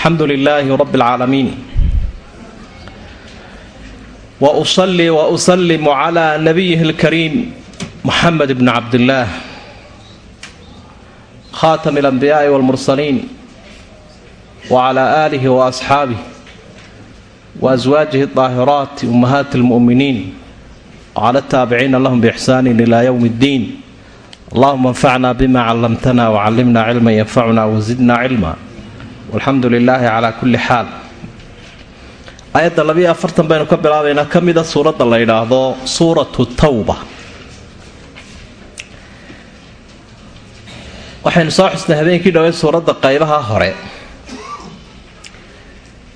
alxamdu lilaahi rab اlcaalamiin wausalli wausalimu cla nabiyihi اlkariim muxamed bni cabdillaah khaatami alanbiyaa'i walmursaliin wacla aalihi waasxaabih waaswaajihi اdaahiraat ummahaati اlmu'miniin wcala ataabiciina lahum biixsaanin ila ywm اddiin allahuma anfacna bima callamtana wcallimna cilma yanfacuna wazidna cilma walxamdu lilaahi calaa kulli xaal. Aayadda labiyo afartan baynu ka bilaabaynaa ka mida suuradda la yidhaahdo suuratu tawba. Waxaynu soo xusnay habeenkii dhowey suuradda qaybaha hore.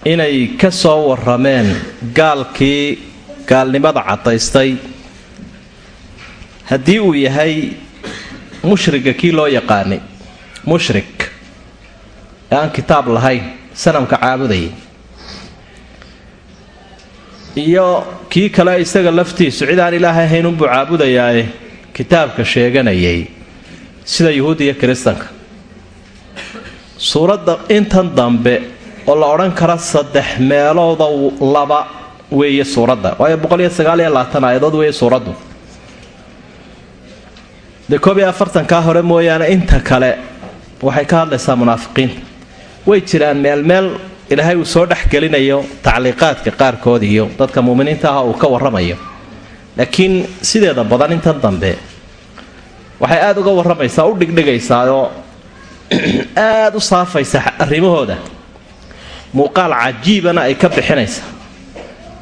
Inay ka soo warameen gaalkii gaalnimada caddaystay. Haddii uu yahay mushriga kii loo yaqaanay mushrik ee aan kitaab lahayn sanamka caabudayay iyo kii kale isaga laftiisu cid aan ilaahay ahayn unbuu caabudayaae kitaabka sheeganayay sida yuhuud iyo kiristanka. Suuradda intan dambe oo la odhan kara saddex meelooda laba weeye suuradda waayo boqoliyo sagaaliyo labaatan aayadood weeye suuraddu. Dee koob iyo afartankaa hore mooyaane inta kale waxay ka hadlaysaa munaafiqiinta way jiraan meel meel ilaahay uu soo dhexgelinayo tacliiqaadka qaarkood iyo dadka muminiinta ah uu ka waramayo laakiin sideeda badan intan dambe waxay aada uga waramaysaa u dhigdhigaysaa oo aada u saafaysa arrimahooda. Muuqaal cajiibana ay ka bixinaysaa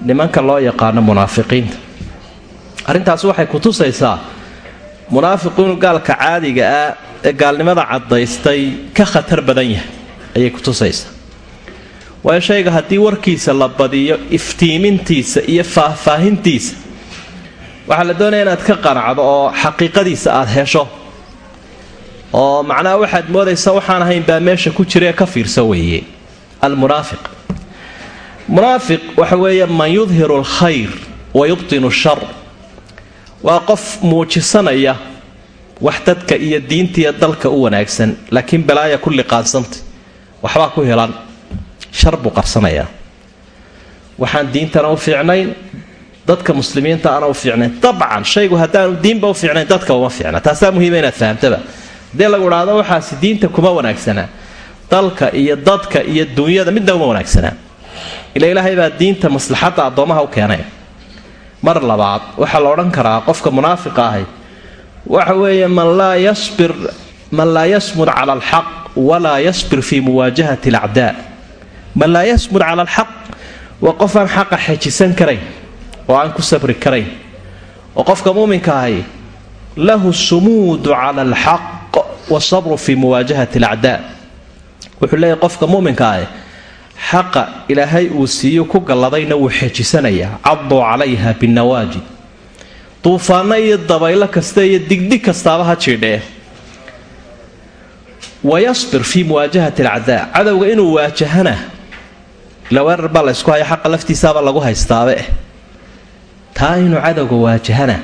nimanka loo yaqaano munaafiqiinta. Arrintaasi waxay ku tusaysaa munaafiqu inuu gaalka caadiga ah ee gaalnimada caddaystay ka khatar badan yahay ayay ku tusaysaa. Waayo shayga haddii warkiisa la badiyo iftiimintiisa iyo faahfaahintiisa waxaa la doonaya inaad ka qanacdo oo xaqiiqadiisa aad hesho. Oo macnaha waxaad moodaysa waxaan ahayn baa meesha ku jira ee ka fiirsa weeye. Almunaafiq munaafiq waxa weeye man yudhiru alkhayr wa yubtinu shar. Waa qof muujisanaya wax dadka iyo diintiiyo dalka u wanaagsan laakiin balaaya ku liqaansanta waxbaa ku helan shar buu qarsanayaa. Waxaan diintana u fiicnayn dadka muslimiinta ana u fiicnayn dabcan shaygu haddaanu diinba u fiicnayn dadka uma fiicna. Taasaa muhiima inaad fahamtaba. Hadii lagu idhaahdo waxaasi diinta kuma wanaagsanaa. Dalka iyo dadka iyo duunyada midna uma wanaagsanaa. Ila ilaahay baa diinta maslaxadda addoomaha u keenay. Mar labaad waxaa la odhan karaa qofka munaafiqa ahi waxa weeye man laa yasbir man laa yasmud cala alxaq walaa yasbir fii muwaajahati alacdaa man laa yasmud cala alxaq waa qof aan xaqa xejisan karayn oo aan ku sabri karayn oo qofka muuminka ahi lahu sumuudu cala alxaq wasabru fii muwaajahati alacdaa wuxuu leeyahy qofka muuminka ahi xaqa ilaahay uu siiyo ku galladayna wuu xejisanayaa caduu calayha binnawaajid duufaanno iyo dabaylo kasta iyo digdhig kastaaba ha jiidhee wayasbir fii muwaajahati alcadaa cadowga inuu waajahana ila weerar baa laysku haya xaqa laftiisaaba lagu haystaabe taa inuu cadowga waajahana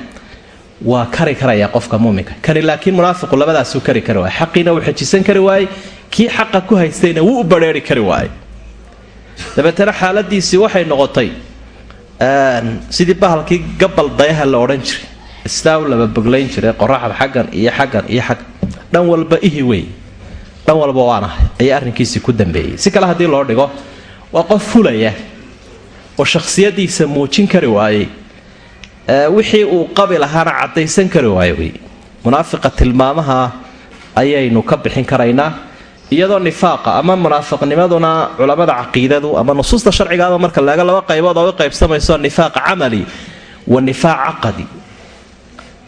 waa kari karaya qofka muuminka kani laakiin munaafiqu labadaasuu kari kari waay xaqiina wuu xejisan kari waayey kii xaqa ku haystayna wuu u badrheeri kari waayey dabeetana xaaladiisii waxay noqotay sidii bahalkii gabal dayaha la odhan jiray islaaw laba boglayn jiray qoraxda xaggan iyo xaggan iyo xaggan dhan walba ihi wey dhan walba waanahay ayaa arrinkiisii ku dambeeyey. Si kale haddii loo dhigo waa qof fulaya oo shakhsiyadiisa muujin kari waayey. Wixii uu qabi lahaana caddaysan kari waayo wey. Munaafiqa tilmaamaha ayaynu ka bixin karaynaa iyadoo nifaaqa ama munaafiqnimaduna culammada caqiidadu ama nusuusta sharcigaaba marka laga laba qaybood oo u qaybsamayso nifaaq camali wa nifaaq caqadi.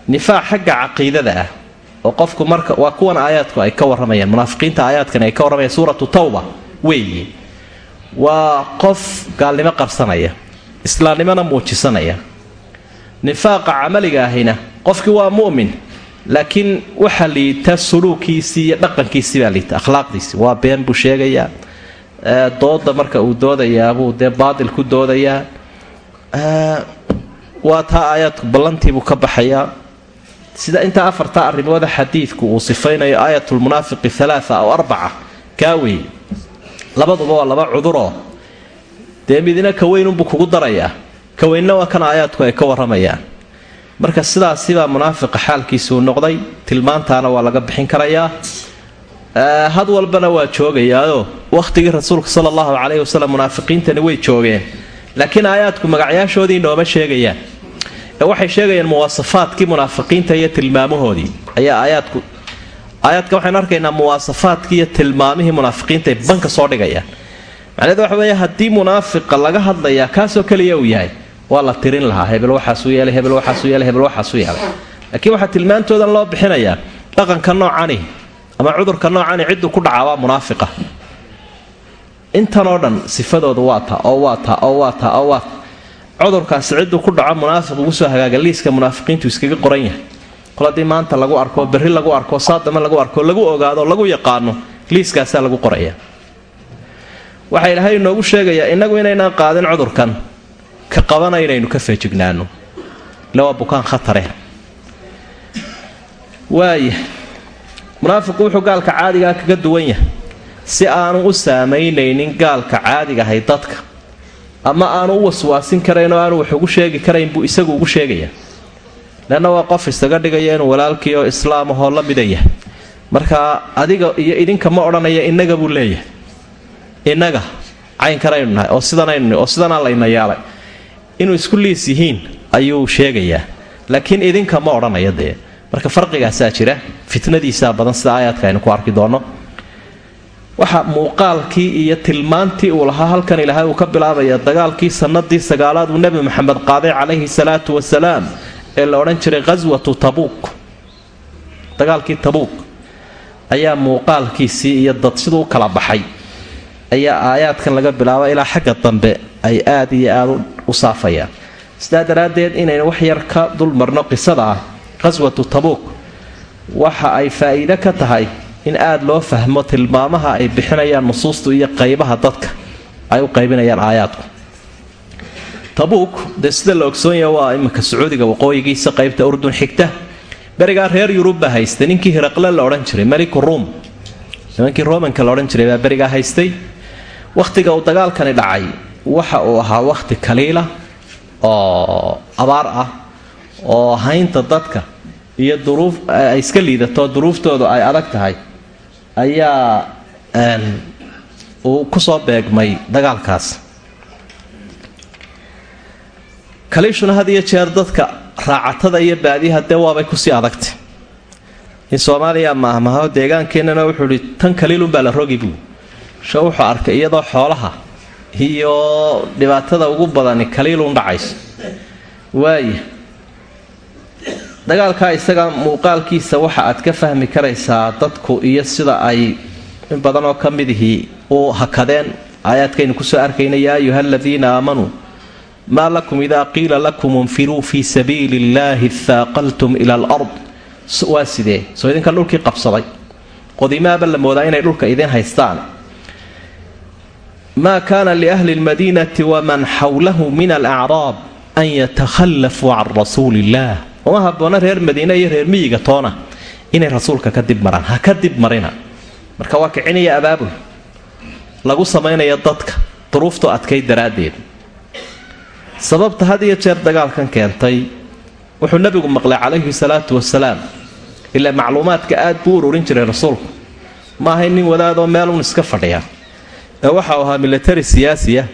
Nifaaq xagga caqiidada ah oo qofku marka waa kuwan aayaadku ay ka waramayaan munaafiqiinta aayaadkan ay ka warramayaan suuratu tawba weeye waa qof gaalnimo qarsanaya islaamnimona muujisanaya. Nifaaqa camaliga ahina qofkii waa mu'min laakiin waxa liita suluukiisii iyo dhaqankiisii baa liita akhlaaqdiisii. Waa been buu sheegayaa dooda marka uu doodayaabuu dee baatil ku doodayaa. Waa taa aayaadku ballantiibuu ka baxayaa sida intaa afarta arrimooda xadiidku uu sifaynayo aayatulmunaafiqi alaaa aw arbaca kaa weeye labaduba waa laba cuduroo. Dee midina ka weynunbuu kugu darayaa. Ka weynna waa kan aayaadku ay ka warramayaan. Marka sidaasibaa munaafiqa xaalkiisuu noqday tilmaantaana waa laga bixin karayaa. Had walbana waa joogayaao wakhtigii rasuulka sala allahu caleyhi wasalam munaafiqiintani way joogeen. Laakiin aayaadku magacyaashoodii nooma sheegayaan waxay sheegayaan muwaasafaadkii munaafiqiinta iyo tilmaamahoodii. Ayaa aayaadku aayaadka waxaynu arkaynaa muwaasafaadkii iyo tilmaamihii munaafiqiintaay banka soo dhigayaan. Macnaheedu waxa weeye haddii munaafiqa laga hadlayaa kaasoo keliya uu yahay waa la tirin lahaa hebel waxaasuu yeelay hebel waxaasuu yeelay hebel waxaasuu yeelay. Laakiin waxaa tilmaantoodan loo bixinayaa dhaqanka noocani ama cudurka noocani cidduu ku dhacaa waa munaafiqa. Intanoo dhan sifadoodu waa ta oo waa ta oo waa ta oo waa cudurkaasi cidduu ku dhaco munaafiq ugu soo hagaaga liiska munaafiqiintu iskaga qoran yahay. Kol haddii maanta lagu arko berri lagu arko saadama lagu arko lagu ogaado lagu yaqaano liiskaasaa lagu qoraya. Waxaa ilaahay inoogu sheegayaa innagu inaynaan qaadin cudurkan ka qabana inaynu ka feejignaano ile waa bukaan khatare. Waaya munaafiqu wuxuu gaalka caadigaa kaga duwan yahay. Si aanu u saamaynaynin gaalka caadigahay dadka ama aanu u waswaasin karayn oo aanu wax ugu sheegi karayn buu isagu ugu sheegayaa leanna waa qof isaga dhigaya inuu walaalkii oo islaam ahoo la mida yahay marka adiga iyo idinka ma odhanaya innaga buu leeyahay. Innaga caynkanaynu nahay oo sidanaynu oo sidanaa layna yeelay inuu isku liis yihiin ayuu sheegayaa laakiin idinka ma odhanaya dee. Marka farqigaasaa jira fitnadiisaa badan sida aayaadka aynu ku arki doonno waxa muuqaalkii iyo tilmaantii uu lahaa halkan ilaahay uu ka bilaabaya dagaalkii sanadii sagaalaad uu nebi maxamed qaaday calayhi salaatu wasalaam ee la odhan jiray khaswatu tabuuk. Dagaalkii tabuuk ayaa muuqaalkiisii iyo dad siduu u kala baxay. Ayaa aayaadkan laga bilaaba ilaa xagga dambe ay aad iyo aada u saafayaan. Sidaa daraaddeed inaynu wax yar ka dulmarno qisada ah qaswatu tabuuk waxa ay faa'iide ka tahay in aada loo fahmo tilmaamaha ay bixinayaan nusuustu iyo qaybaha dadka ay u qaybinayaan aayaadku. Tabuuk dee sida la ogsoonyaha waa iminka sacuudiga waqooyigiisa qaybta urdun xigta. Berigaa reer yurub baa haystay ninkii hiraqle la odhan jiray meliku ruum. Nimankii romanka la odhan jiray baa berigaa haystay. Wakhtiga uu dagaalkani dhacay waxa uu ahaa wakhti kaliila oo abaar ah oo haynta dadka iyo duruuf ay iska liidato duruuftoodu ay adag tahay ayaa uu ku soo beegmay dagaalkaas. Kaliishuna had iyo jeer dadka raacatada iyo baadiyaha dee waabay ku sii adagtay. In soomaaliya maahmaho deegaankeenana wuxuu ihi tan kaliilunbaa la rogi buu. Sha wuxuu arkay iyadoo xoolaha iyo dhibaatada ugu badani kaliilun dhacayso waaya dagaalkaa isaga muuqaalkiisa waxa aad ka fahmi karaysaa dadku iyo sida ay in badan oo ka midihii u hakadeen. Aayaadkaynu ku soo arkayna yaa ayuha aladiina aamanuu maa lakum idaa qiila lakum infiruu fii sabiili illaahi haaqaltum ila alard. Waa sidee? Soo idinkan dhulkii qabsaday. Qodimaaba la moodaa inay dhulka idin haystaan. Maa kaana liahli lmadiinati waman xawlahu min alacraab an yatakhallafuu can rasuuli illaah uma haboona reer madiine iyo reer miyiga toona. Inay rasuulka ka dib maraan. Ha ka dib marina. Marka waa kicinaya abaabul. Lagu samaynayo dadka. Duruuftu adkayd daraaddeed. Sababta had iyo jeer dagaalkan keentay wuxuu nebigu maqlay calayhi salaatu wasalaam ilaa macluumaadka aad buu ururin jiray rasuulku. Ma ahay nin wadaadoo meelun iska fadhiya. Ee waxau ahaa milatari siyaasiya.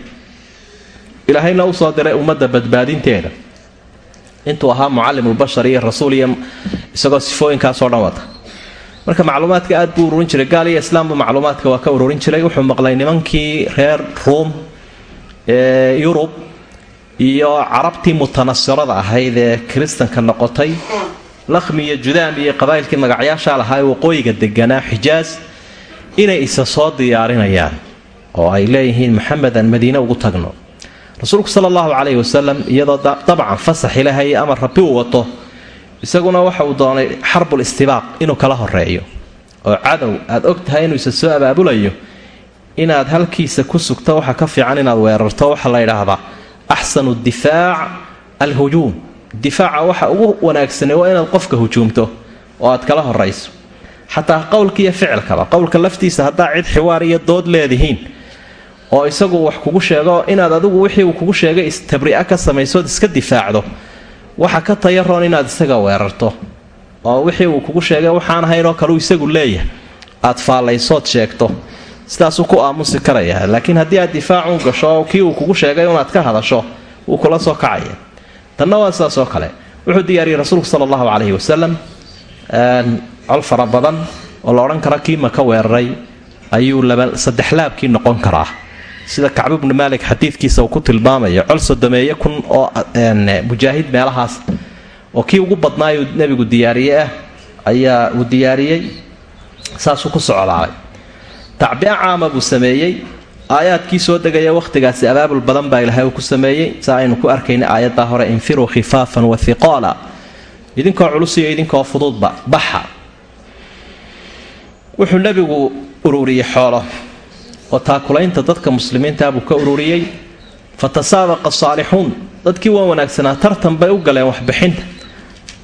Ilaahayna u soo diray ummadda badbaadinteeda intuu ahaa mucalimulbashar iyo rasuul iyo isagoo sifooyinkaasoo dhan wata. Marka macluumaadka aad buu ururin jiray. Gaal iyo islaamba macluumaadka waa ka ururin jiray. Wuxuu maqlay nimankii reer ruum ee yurub iyo carabtii mutanasirada ahayd ee kiristanka noqotay. Lakhmi iyo judaam iyo qabaa'ilkii magacyaashaa lahaa ee waqooyiga deganaa xijaas inay isa soo diyaarinayaan oo ay leeyihiin maxamedan madiine ugu tagno rasuulku sala allahu calayhi wasalam iyadoo dabcan fasax ilaahay amar rabbi uu wato isaguna waxa uu doonay xarbul istibaaq inuu kala horeeyo oo cadow aad og tahay inuu isa soo abaabulayo inaad halkiisa ku sugto waxa ka fiican inaad weerarto waxaa la yidhaahdaa axsanu difaac alhujuum difaaca waxa ugu wanaagsanay waa inaad qofka hujuumto oo aad kala horayso xataa qowlka iyo ficilkaba qowlka laftiisa haddaa cid xiwaar iyo dood leedihiin oo isagu wax kugu sheego inaad adigu wixii uu kugu sheegay istabri'a ka samaysood iska difaacdo. Waxa ka tayaroon inaad isaga weerarto. Oo wixii uu kugu sheegay waxaan ahaynoo kaleu isagu leeyahay. Aad faallaysood sheegto. Sidaasuu ku aamusi karaya laakiin haddii aad difaacuun gasho kii uu kugu sheegay unaad ka hadasho wuu kula soo kacaya. Tanna waa sidaas oo kale. Wuxuu diyaariyey rasuulku sala allahu calayhi wasalam col fara badan oo la odhan kara kii maka weeraray? Ayuu saddex laabkii noqon karaa sida kacbu bnu maalik xadiidkiisa uu ku tilmaamayo col sodomeeye kun oo mujaahid meelahaas oo kii ugu badnaayuu nebigu diyaariye ah ayaa uu diyaariyey saasuu ku socdaalay. Tacbiya caama buu sameeyey aayaadkii soo degaya wakhtigaasi abaabul badan baa ilaahay uu ku sameeyey sa aynu ku arkayna aayaddaa hore infiruu khifaafan wa hiqaala idinkoo culus iyo idinkoo fududba baxa. Wuxuu nebigu ururiyey xoolo oo taakulaynta dadka muslimiintaa buu ka ururiyey. Fa tasaabaqa saalixuun dadkii waa wanaagsanaa tartan bay u galeen waxbixinta.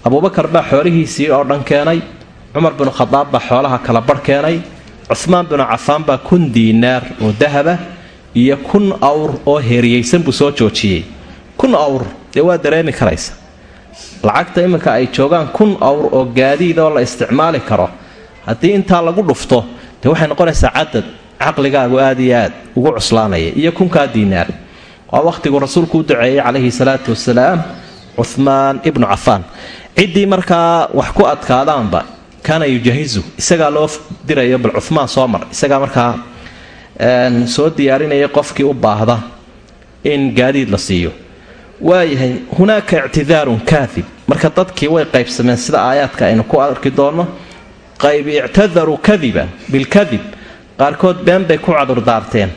Abuubakar baa xoolihiisii oo dhan keenay cumar binu khadaab baa xoolaha kala barh keenay cuhmaan binu cafaan baa kun diinaar oo dahaba iyo kun awr oo heeriyeysan buu soo joojiyey. Kun awr dee waa dareemi karaysa. Lacagta iminka ay joogaan kun awr oo gaadiid oo la isticmaali karo haddii intaa lagu dhufto dee waxay noqonaysaa cadad caqligaagu aad iyo aad ugu cuslaanaya iyo kunkaa diinaar. Waa wakhtiguu rasuulku u duceeyey calayhi salaatu wasalaam cuhmaan ibnu cafaan. Ciddii markaa wax ku adkaadaanba kaana yujahizu isagaa loo dirayo bal cumaan soo mar isagaa markaa soo diyaarinaya qofkii u baahda in gaadiid la siiyo. Waayahay hunaaka ictidaarun kaadib marka dadkii way qaybsameen sida aayaadka aynu ku arki doonno qayb ictadaruu kadiban bilkadib qaarkood been bay ku cadurdaarteen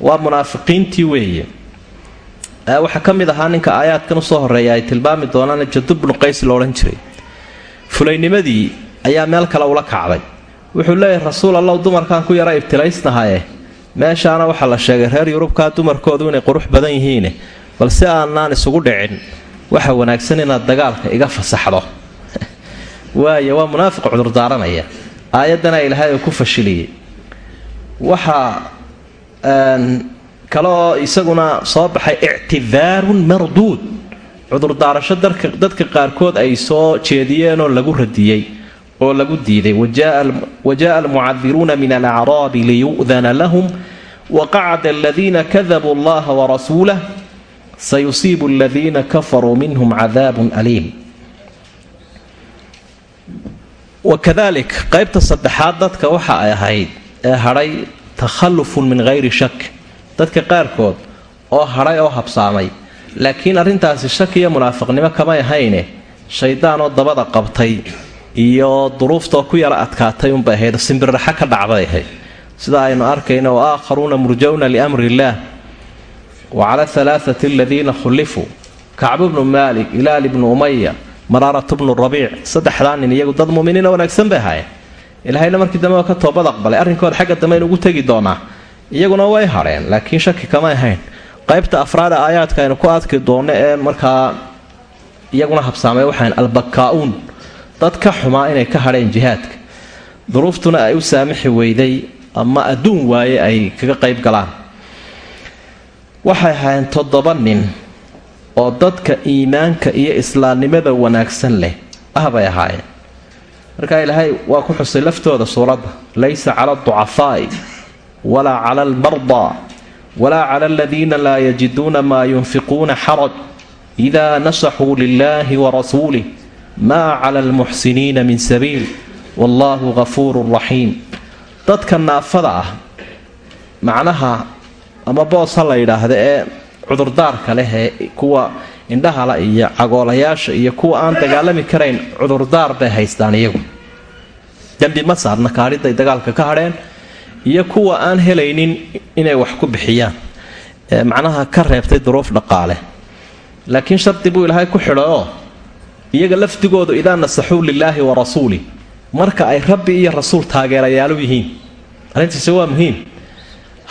waa munaafiqiintii weeye. Waxaa ka mid ahaa ninka aayaadkan u soo horreeya ay tilmaami doonaan jadubnu qays lo odhan jiray. Fulaynimadii ayaa meel kale ula kacday. Wuxuu leeyahay rasuul allow dumarkan ku yara ibtilaysnahaye meeshaana waxaa la sheegay reer yurubkaa dumarkoodu inay qurux badan yihiine balse aanaan isugu dhicin. Waxa wanaagsan inaad dagaalka iga fasaxdo. Waaya waa munaafiq cudurdaaranaya aayaddana ilaahay uu ku fashiliyey waxaa kale oo isaguna soo baxay ictidaarun marduud. Cudurdaarasho dadka qaarkood ay soo jeediyeenoo lagu radiyey oo lagu diiday. Wajaءa almucadiruuna min alacraabi liyu'dana lahum. Waqacda aladiina kadabuu allaha warasuulah sayusiibu aladiina kafaruu minhum cadaabun aliim. Wakadalik qaybta saddexaad dadka waxa ay ahayd ee hadhay takhallufun min hayri shak dadka qaarkood oo hadhay oo habsaamay laakiin arrintaasi shak iyo munaafiqnimo kamay ahayne shayddaanoo dabada qabtay iyo duruuftoo ku yara adkaatay unbay ahayd simbirraxo ka dhacday ahayd sida aynu arkayno wa murjawna liamri illaah wa cala alaaati aladiina khullifuu kacbu bnu maalik ilaal ibnu umaya maraaratu bnu rabiic saddexdaa nin iyagu dad muminiina wanaagsan bay ahaayeen ilaahayna markii dambe ka toobad aqbalay arrinkooda xagga dambe aynu ugu tegi doonaa. Iyaguna way hadheen laakiin shaki kamay ahayn. Qaybta afraada aayaadka aynu ku adki doonno ee markaa iyaguna habsaamay waxaan albakkaa-uun dad ka xumaa inay ka hadheen jihaadka. Duruuftuna ay u saamixi weyday ama adduun waaye ay kaga qayb galaan. Waxay ahaayeen toddoba nin oo dadka iimaanka iyo islaamnimada wanaagsan leh ah bay ahaayeen markaa ilaahay waa ku xusay laftooda suuradda laysa cala alducafaa'i walaa cala almardaa walaa cala aladiina laa yajiduuna maa yunfiquuna xaraj idaa nasaxuu lilaahi warasuulih maa cala almuxsiniina min sabiil wallaahu gafuurun raxiim. Dadka naafada ah macnaha ama boos ha la yidhaahda ee cudurdaarka leh ee kuwa indhahala iyo cagoolayaasha iyo kuwa aan dagaalami karayn cudurdaar bay haystaan iyagu. Dembi ma saarna kaadhiday dagaalka ka hadheen iyo kuwa aan helaynin inay wax ku bixiyaan. Macnaha ka reebtay duruuf dhaqaale. Laakiin shardi buu ilaahay ku xidho oo iyaga lafdigoodu idaa nasaxuu lilaahi wa rasuuli. Marka ay rabbi iyo rasuul taageerayaalu yihiin. Arrintiise waa muhiim.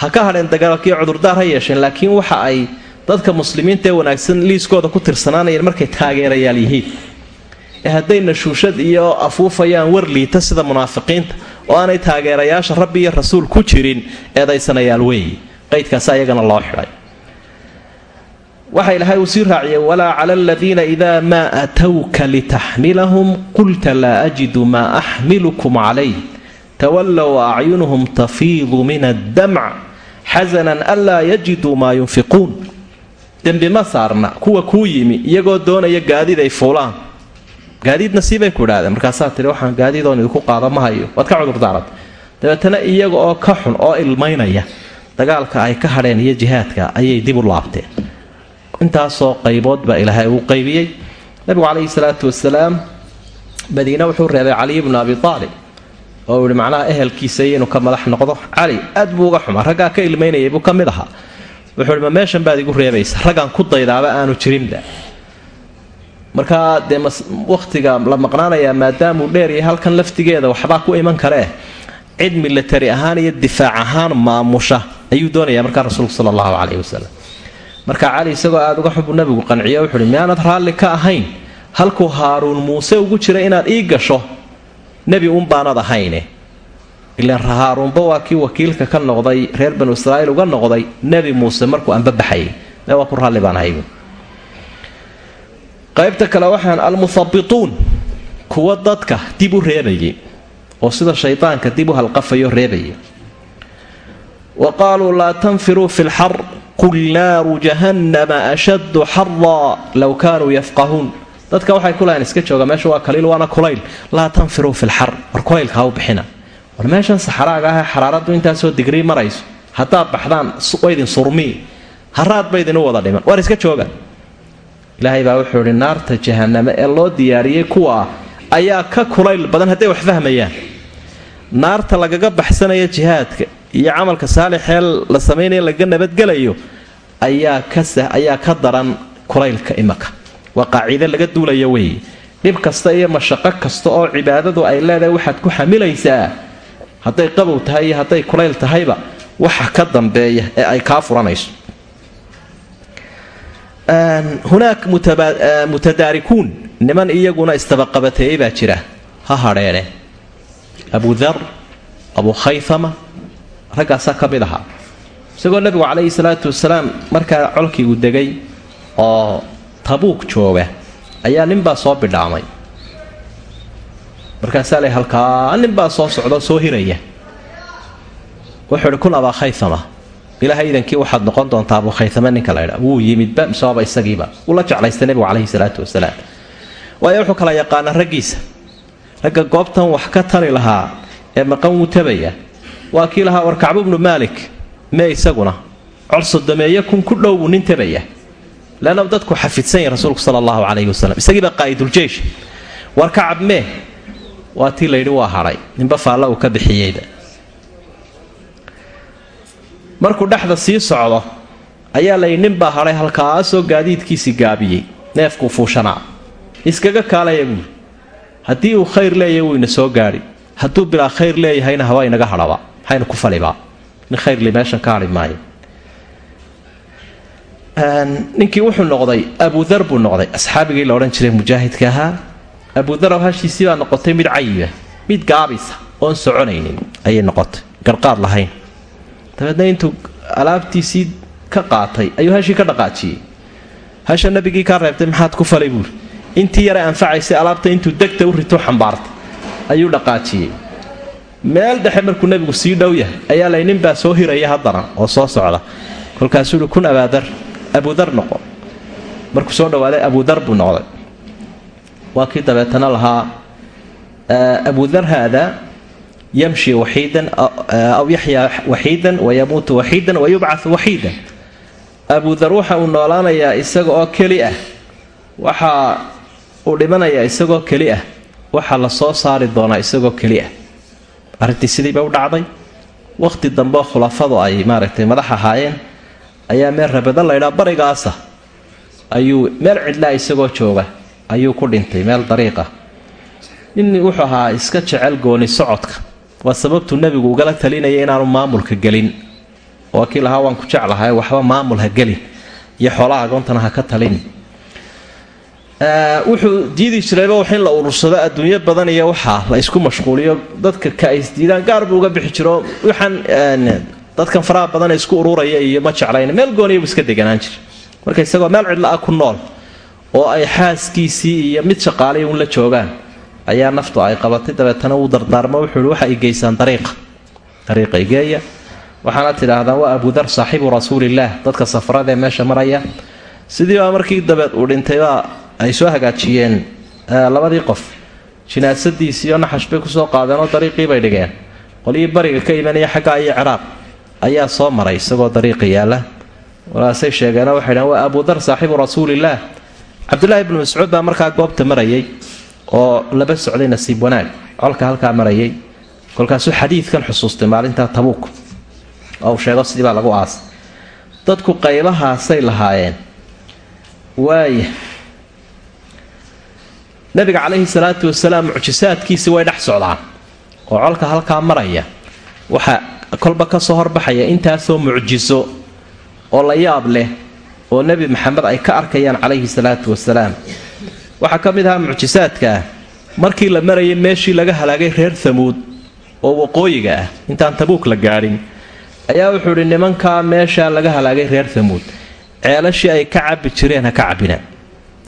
Ha ka hadheen dagaalkiiyo cudurdaar ha yeesheen laakiin waxa ay dadka muslimiinta ee wanaagsan liiskooda ku tirsanaanayeen markay taageerayaal yihiin. Ee hadday nashuushad iyo afuufayaan war liita sida munaafiqiinta oo aanay taageerayaasha rabbi iyo rasuul ku jirin eedaysanayaal weeye qaydkaas ayagana loo xidhay. Waxa ilaahay uu sii raaciyay walaa cala aladiina idaa maa atowka litaxmilahum qulta laa ajidu maa axmilukum calayh tawallow acyunuhum tafiidu min addamc xasanan anlaa yajiduu maa yunfiquun dembi ma saarna kuwa kuu yimi iyagoo doonaya gaadiid ay fuulaan. Gaadiidna siibay ku idhahdeen markaasaa tihi waxaan gaadiidoon idinku qaada ma waad ka cudurdaarad dabeetana iyaga oo ka xun oo ilmaynaya dagaalka ay ka hadheen iyo jihaadka ayay dib u laabteen. Intaasoo qaybood baa ilaahay uu qaybiyey. Nabigu calayhi salaatu wasalaam madiine wuxuu reebay caliy bnu abi aalib oo uu yihi macnaha ehelkiisa iyo inuu ka madax noqdo. Cali aad buu uga xuma raggaa ka ilmaynayay buu ka mid ahaa wuxuu ihi ma meeshan baad igu reebaysa raggaan ku daydaaba aanu jirinba markaa dee wakhtiga la maqnaanayaa maadaamuu dheeryahay halkan laftigeeda waxbaa ku iman karee. Cid milatari ahaan iyo difaac ahaan maamusha ayuu doonayaa markaa rasuulku sala allahu caleyhi wasalam marka cali isagoo aada uga xubuu nabigu qanciyo wuxuuhi miyaanad raalli ka ahayn? Halkuu haaruun muuse ugu jira inaad ii gasho? Nebi unbaanad ahayne ilaan haaruunba waa kii wakiilka ka noqday reer banu israa'iil uga noqday nebi muuse markuu anbabaxayay me waa ku raalli baan ahay qaybta kale waxaan almuhabituun kuwa dadka dib u reebayay oo sida shaydaanka dib u halqafayo reebaya wa qaaluu laa tanfiruu fi lxar qul naaru jahannama ashaddu xaraa low kaanuu yafqahuun. Dadka waxay ku lahayn iska jooga meesha waa kaliil waana kulayl laa tanfiruu fi lxar war kulaylka ha u bixina war meeshan saxraaga ah xaraaradu intaasoo digrii marayso. Haddaad baxdaan waydin surmii haraad ba idinu wada dhiman. War iska jooga ilaahay baa wuxuu idhi naarta jahaname ee loo diyaariyey kuwa ayaa ka kulayl badan hadday wax fahmayaan. Naarta lagaga baxsanaya jihaadka iyo camalka saalixee la samaynaya lagaga nabadgelayo ayaa ka daran kulaylka imaka waa qaaciide laga duulaya weeye. Dhib kasta iyo mashaqo kasta oo cibaadadu ay leedahay waxaad ku xamilaysaa hadday qabow tahay iyo hadday kulayl tahayba waxa ka dambeeya ee ay kaa furanayso. Hunaak mutadaarikuun niman iyaguna istabaqabateeyey baa jira. Ha hadheene abu dar abu khayfama raggaasaa ka mid ahaa. Isagoo nebigu calayhi salaatu wasalaam markaa colkii uu degay oo tabuuk jooga ayaa ninbaa soo bidhaamay markaasaa le halkaa ninbaa soo socdoo soo hiraya wuxuu ihi kun abaa khayama ilaahay idankii waxaad noqon doontaa abu khayame ninka laydha wuu yimidba miseaba isagiiba. Wuu la jeclaystay nebigu caleyhi salaatu wasalaam. Waayo wuxuu kala yaqaana raggiisa ragga goobtan wax ka tari lahaa ee maqan wuu tabaya. Waa kii lahaa war kacbu bnu maalik mee isaguna. Col sodomeeye kun ku dhow buu nin tabaya. Leanna dadku xafidsan yahi rasuulku sala allahu calayhi wasalam isagiiba qaa'iduljeesh war kacab mee waa tii layidhi waa hadhay ninba faalla uu ka bixiyeyba markuu dhexda sii socdo ayaa layidhi ninbaa hadhay halkaasoo gaadiidkiisii gaabiyey neefkuu fuushanaa. Iskaga kaalaya buuri haddii uu khayr leeyahay wuu ina soo gaadhi. Hadduu bilaa khayr leeyahayna haba inaga hadhaba. Maxaynu ku falibaa nin khayrli meeshan ka hadhi maayo. Ninkii wuxuu noqday abudar buu noqday. Asxaabigii la odhan jiray mujaahidka ahaa abudarow hashiisii baa noqotay mid cayiba mid gaabisa oon soconaynin ayay noqotay. Garqaad lahayn. Dabeedna intuu alaabtiisii ka qaatay ayuu hashii ka dhaqaajiyey. Hasha nabigii kaa reebtay maxaad ku falay buuri? Intii yare anfacaysay alaabta intuu degta u rito xambaartay ayuu dhaqaajiyey. Meel dhexe markuu nebigu sii dhow yahay ayaa lay ninbaa soo hiraya haddana oo soo socda. Kolkaasuu uhi kun abaadar abudar noqo markuu soo dhawaaday abudar buu noqday waa kii dabeetana lahaa. Abudar haada yamshi waxiidan aw yaxyaa waxiidan wayamuutu waxiidan wayubcau waxiidan. Abudar waxa uu noolaanayaa isaga oo keli ah. Waxa uu dhimanayaa isagoo keli ah. Waxaa la soo saari doonaa isagoo keli ah. Arrintii sidiiba u dhacday. Waqhti dambe khulafadu ay maaragtay madax ahaayeen ayaa meel rabada laydhaa barigaasa. Ayuu meel cidlaa isagoo jooga ayuu ku dhintay meel dariiqa. Nin wuxuu ahaa iska jecel gooni socodka. Waa sababtuu nebigu ugala talinaya inaanu maamulka gelin. Waa kii waan ku jeclahay waxba maamul ha gelin. Iyo xoolaha agoontana ha ka talin. Wuxuu diidi jirayba wax in la urursado adduunyo badan iyo waxaa la isku mashquuliyo. Dadka ka aysdiidaan gaar buu uga bixi jiro. Waxaan dadkan faraha badan isku ururaya iyo ma jeclayna meel gooniyabu iska deganaan jira marka isagoo meel cidla ah ku nool oo ay xaaskiisii iyo mid shaqaalay uun la joogaan ayaa naftu ay qabatay. Dabeetana uu dardaarmo wuxuu waxa ay dariiqa. Dariiqa igeeya waxaana tidhaahdaan waa abudar saaxibu rasuulillaah dadka safarada ee meesha maraya. Sidii baa markii dabeed uu dhintaybaa ay soo hagaajiyeen labadii qof. Jinaasadiisiiyo naxash bay ku soo qaadeenoo dariiqii bay dhigeen. Qolyihii bariga ka imanaya xaggaa iyo ciraaq ayaa soo maray isagoo dariiqi yaalla. Walaasay sheegeenoo waxay dhaheen waa abudar saaxibu rasuulillaah cabdulaahi ibnu mascuud baa markaa goobta marayay oo laba socday nasiib wanaag. Colka halkaa marayay kolkaasuu xadiidkan xusuustay maalintaa tabuuk. Oo uu sheego sidii baa lagu aasay dadku qaybahaasay lahaayeen. Waaya nabiga calayhi salaatu wasalaam mucjisaadkiisi way dhex socdaan oo colka halkaa maraya waxaa kolba ka soo horbaxaya intaasoo mucjiso oo la yaab leh oo nebi maxamed ay ka arkayaan calayhi salaatu wasalaam waxaa ka mid ahaa mucjisaadkaa markii la marayay meeshii laga halaagay reer hamuud oo waqooyiga ah intaan tabuuk la gaadhin ayaa wuxuu idhi nimankaa meeshaa laga halaagay reer hamuud ceelashii ay ka cabbi jireen ha ka cabbina.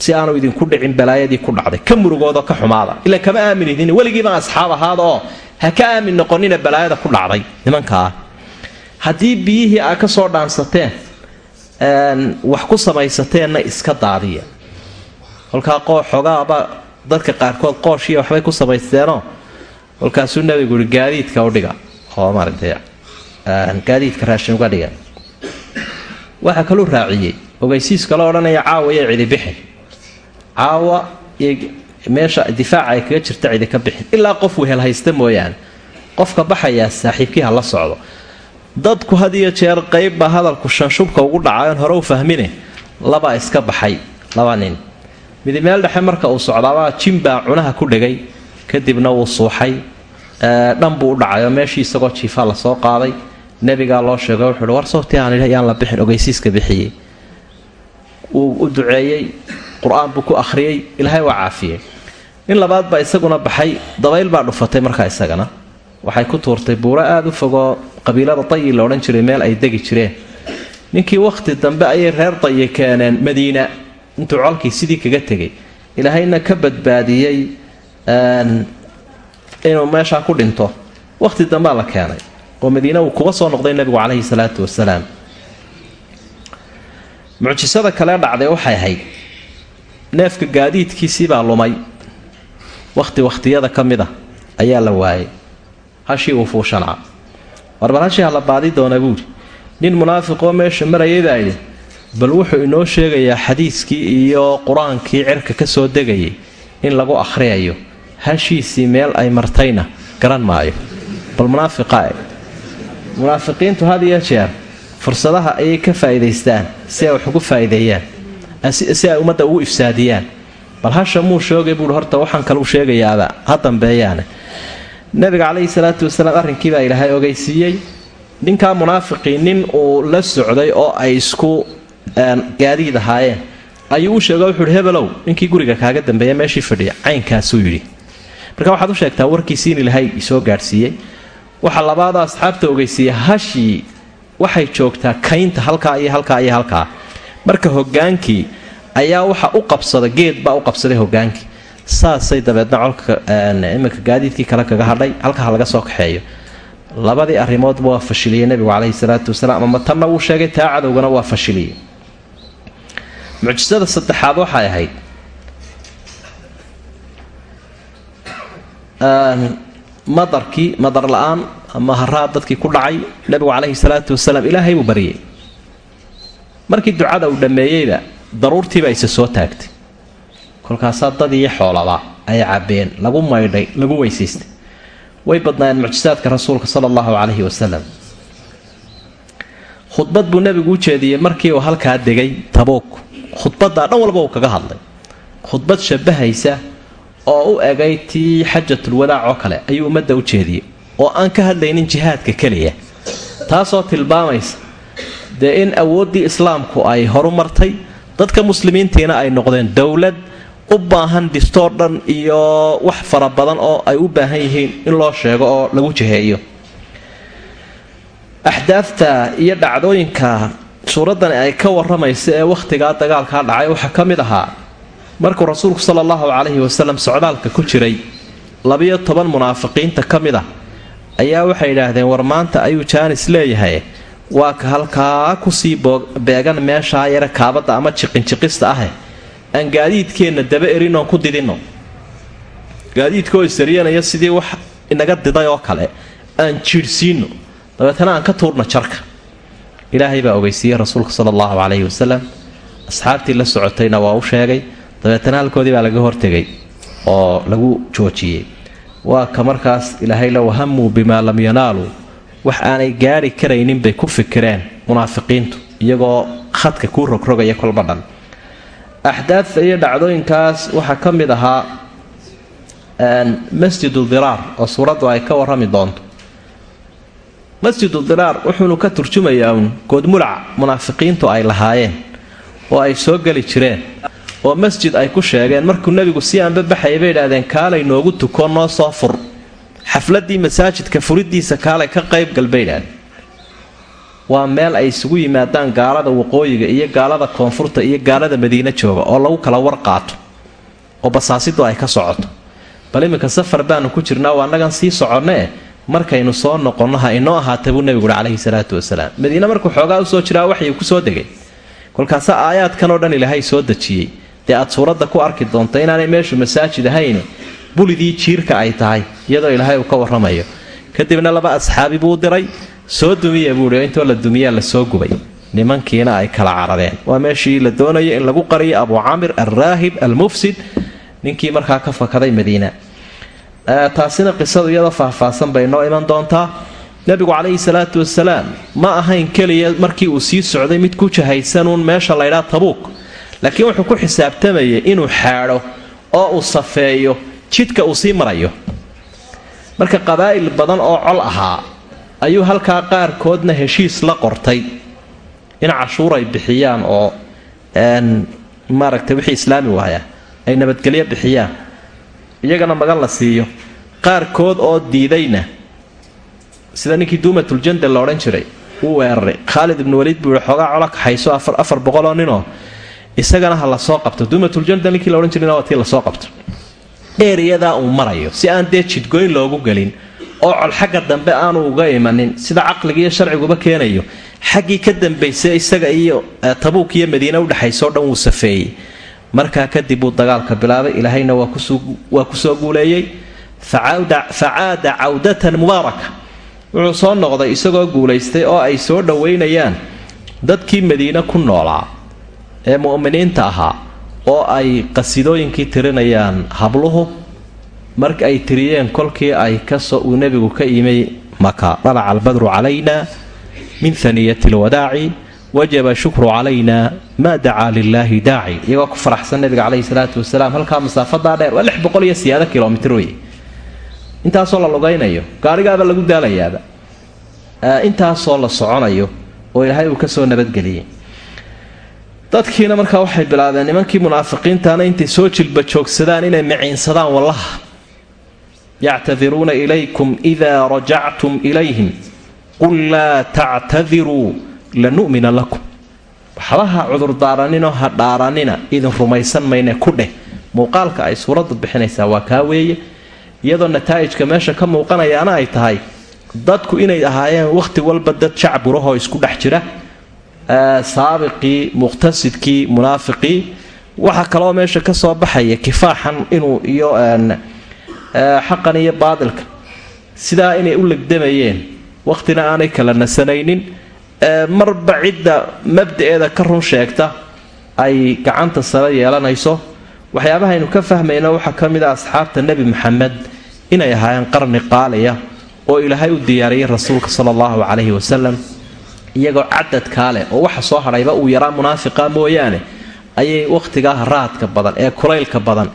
Si aanu idinku dhicin balaayadii ku dhacday ka murugoodoo ka xumaada. Ila kama aaminidin weligiibaan asxaab ahaada oo ha ka aamin noqonina balaayada ku dhacday. Nimankaa haddii biyihii aa ka soo dhaansateen wax ku samaysateenna iska daadiya. Kolkaa xoogaaba dadka qaarkood qooshiiy waxbay ku samaysteenoo kolkaasuu nabigu ihi gaadiidka udhiga oo maaragtay gaadiidka raashin uga dhiga. Waxaa kaluu raaciyey ogeysiis kale odhanaya caawa yay cidi bixin. Caawa meesha difaaca ay kaga jirta cidi ka bixin. Ilaa qof wehel haysta mooyaane. Qofka baxayaa saaxiibkii ha la socdo dadku had iyo jeer qeybbaa hadalku shanshubka ugu dhacayoon hore u fahmine. Labaa iska baxay laba nin. Midi meel dhexe marka uu socdaabaa jimbaa cunaha ku dhegay kadibna wuu suuxay. Dhan buu u dhacayoo meeshii isagoo jiifaa la soo qaaday. Nebigaa loo sheego wuxuuhi war sawti aan yaan la bixin ogeysiiska bixiyey. Wuu u duceeyey qur'aan buu ku akhriyey ilaahay waa caafiyey. Nin labaad baa isaguna baxay dabayl baa dhufatay markaa isagana waxay ku tuurtay buuro aada u fogoo qabiilada dayi la odhan jiray meel ay degi jireen. Ninkii wakhti dambe ayay reer dayi keeneen madiina intuu colkii sidii kaga tegay ilaahayna ka badbaadiyey inuu meeshaa ku dhinto. Wakhti dambea la keenay oo madiina uu kuga soo noqday nebigu caleyhi salaatu wasalaam mucjisada kale dhacday waxay ahayd neefka gaadiidkiisii baa lumay. Wakhti wakhtiyada ka mid a ayaa la waayay hashii uu fuushanaa warbal hashii hala baadi doona buuri nin munaafiqoo meesha marayay baa bal wuxuu inoo sheegayaa xadiiskii iyo qur'aankii cirka ka soo degayay in lagu akhriyayo hashiisii meel ay martayna garan maayo bal munaafiqa e munaafiqiintu had iyo jeer fursadaha ayay ka faa'iidaystaan si ay wax ugu faa'iideeyaan si ay ummadda ugu ifsaadiyaan bal hasha muu sheegay buui horta waxaan kaleu sheegayaaba ha dambeeyaane nabiga caleyhi salaatu wasalaam arrinkiibaa ilaahay ogeysiiyey ninkaa munaafiqii nin uu la socday oo ay isku gaadiid ahaayeen ayuu u sheego wuxuuhi hebelow ninkii guriga kaaga dambeeya meeshii fadhiya caynkaasuu yidhi. Marka waxaad u sheegtaa warkiisii ilaahay soo gaadhsiiyey. Waxa labaada asxaabta ogeysiiya hashii waxay joogtaa kaynta halkaa iyo halkaa iyo halkaa. Marka hogaankii ayaa waxa u qabsada geed baa u qabsaday hogaankii saasay dabeedna colka iminka gaadiidkii kale kaga hadhay halka ha laga soo kaxeeyo. Labadii arrimoodba waa fashiliyey nebigu caleyhi salaatu wasalaam ama tanna wuu sheegay taa cadowgana waa fashiliyey mucjisada saddexaad waxay ahayd madarkii madar la'aan ama haraad dadkii ku dhacay nebigu caleyhi salaatu wasalaam ilaahay buu baryay markii ducada uu dhammeeyeyba daruurtiiba isa soo taagtay kolkaasaa dad iyo xoolaba ay cabbeen lagu maydhay lagu weysaystay way badnaayeen mucjisaadka rasuulka sala allahu calayhi wasalam khudbad buu nebigu u jeediyey markii uu halkaa degay tabuuk khudbaddaa dhan walba uu kaga hadlay. Khudbad shabahaysa oo u egay tii xajatul wadaac oo kale ayuu ummadda u jeediyey oo aan ka hadlaynin jihaadka keliya. Taasoo tilmaamaysa dee in awooddii islaamku ay horu martay dadka muslimiintiina ay noqdeen dowlad u baahan distoor dhan iyo wax fara badan oo ay u baahan yihiin in loo sheego oo lagu jiheeyo axdaafta iyo dhacdooyinka suuraddani ay ka waramaysa ee wakhtigaa dagaalkaa dhacay waxaa ka mid ahaa markuu rasuulku sala allahu calayhi wasalam socdaalka ku jiray labiyo toban munaafiqiinta ka mid ah ayaa waxay yidhaahdeen war maanta ayuu jaanis leeyahay. Waa ka halkaa ku sii beegan meeshaa yare kaabadda ama jiqinjiqista ahe aan gaadiidkeenna daba erinoon ku didinno. Gaadiidkaoo isariyanaya sidii wax inaga diday oo kale aan jiidhsiino dabeetana aan ka tuurna jarka. Ilaahay baa ogeysiiyey rasuulka sala allahu calayhi wasalam asxaabtii la socotayna waa u sheegay. Dabeetana halkoodii baa laga hortegay oo lagu joojiyey. Waa ka markaas ilaahay la wahamuu bimaa lam yanaaluu wax aanay gaari karaynin bay ku fikireen munaafiqiintu iyagoo khadka kuu rogrogaya kolba dhan axdaadta iyo dhacdooyinkaas waxaa ka mid ahaa masjidu diraar oo suuraddu ay ka warrami doonto masjidu diraar wuxuunu ka turjumayaa uun goodmulac munaafiqiintu ay lahaayeen oo ay soo geli jireen oo masjid ay ku sheegeen markuu nebigu si aanbabaxaya bay idhahdeen kaalay noogu tuko noo soo fur xafladii masaajidka furidiisa kaalay ka qaybgal bay idhahdeen waa meel ay isugu yimaadaan gaalada waqooyiga iyo gaalada koonfurta iyo gaalada madiine jooga oo lagu kala war qaato oo basaasidu ay ka socoto. Bal iminka safar baanu ku jirnaa waa annagan sii soconee markaynu soo noqonno ha inoo ahaata buu nebigu uhi calayhi salaatu wasalaam. Madiine markuu xoogaa u soo jiraa waxyuu ku soo degay kolkaase aayaadkan oo dhan ilaahay soo dejiyey. Dee aad suuradda ku arki doonto inaanay meeshu masaajid ahayne bulidii jiirka ay tahay iyadoo ilaahay uu ka warramayo. Kadibna laba asxaabi buu diray soo dumiya buuhi intoo la dumiyaa la soo gubay. Nimankiina ay kala caradeen. Waa meeshii la doonayo in lagu qariyo abu camir alraahib almufsid ninkii markaa ka fakaday madiina. Taasina qisadu iyadoo faahfaahsan bay noo iman doontaa. Nebigu calayhi salaatu wasalaam ma ahayn keliya markii uu sii socday mid ku jahaysanuun meesha laydhaa tabuuk. Laakiin wuxuu ku xisaabtamayay inuu xaadho oo uu safeeyo jidka uu sii marayo. Marka qabaa'il badan oo col ahaa ayuu halkaa qaarkoodna heshiis la qortay. In cashuur ay bixiyaan oo maaragtay wixii islaami waaya ay nabadgelyo bixiyaan iyagana magan la siiyo. Qaarkood oo diidayna sida ninkii duumatuljanda la odhan jiray uu weeraray. Khaalid ibnu waliid buu yihi xoogaa cola kaxayso afar boqoloo ninoo isagana ha la soo qabto. Duumatuljanada ninkii la odhan jirayna waa tii la soo qabto. Ereyadaa uu marayo. Si aan dee jidgoyn loogu gelin oo col xagga dambe aanu uga imanin. Sida caqliga iyo sharciguba keenayo xaggii ka dambaysa isaga iyo tabuuk iyo madiine udhexaysao dhan wuu safeeyey. Markaa kadib uu dagaalka bilaabay. Ilaahayna waa ku soo guuleeyey. Facaada cawdatan mubaaraka. Wuxuu soo noqday isagoo guulaystay oo ay soo dhoweynayaan dadkii madiine ku noolaa ee mu'miniinta ahaa oo ay qasidooyinkii tirinayaan habluhu marka ay tiriyeen kolkii ay ka soo uu nebigu ka imay maka dalaca albadru calayna min haniyati lwadaaci wajaba shukru calayna maa dacaa lilaahi daaci iyagoo ku faraxsan nebiga caleyhi salaatu wasalaam halkaa masaafadaa dheer waa lix boqol iyo siyaado kilomitr wey intaasoo la lugaynayo gaarigaaba lagu daalayaaba. Intaasoo la soconayo oo ilaahay uu ka soo nabadgeliyey dadkiina markaa waxay bilaabeen nimankii munaafiqiintaana intay soo jilba joogsadaan inay miciinsadaan wallaha yactadiruuna ilaykum idaa rajactum ilayhim qul laa tactadiruu lanu'mina lakum waxba ha cudurdaaranino ha dhaaranina idin rumaysan mayne ku dheh. Muuqaalka ay suuraddu bixinaysaa waa kaa weeye. Iyadoo nataa'ijka meesha ka muuqanayaana ay tahay dadku inay ahaayeen wakhti walba dad shacburahoo isku dhex jira. Saabiqii muqtasidkii munaafiqii waxaa kaloo meesha ka soo baxaya kifaaxan inuu iyo xaqan iyo baadilka. Sidaa inay u legdamayeen wakhtina aanay kala nasanaynin marba cidda mabda-eeda ka run sheegta ay gacanta sare yeelanayso waxyaabahaynu ka fahmayno waxaa ka mid a asxaabta nebi maxamed inay ahaayeen qarni qaaliya oo ilaahay u diyaariyey rasuulka sala allahu calayhi wasalam iyagoo cadadkaa leh oo waxa soo hadhayba uu yaraa munaafiqa mooyaane ayay wakhtigaa raadka badan ee kulaylka badan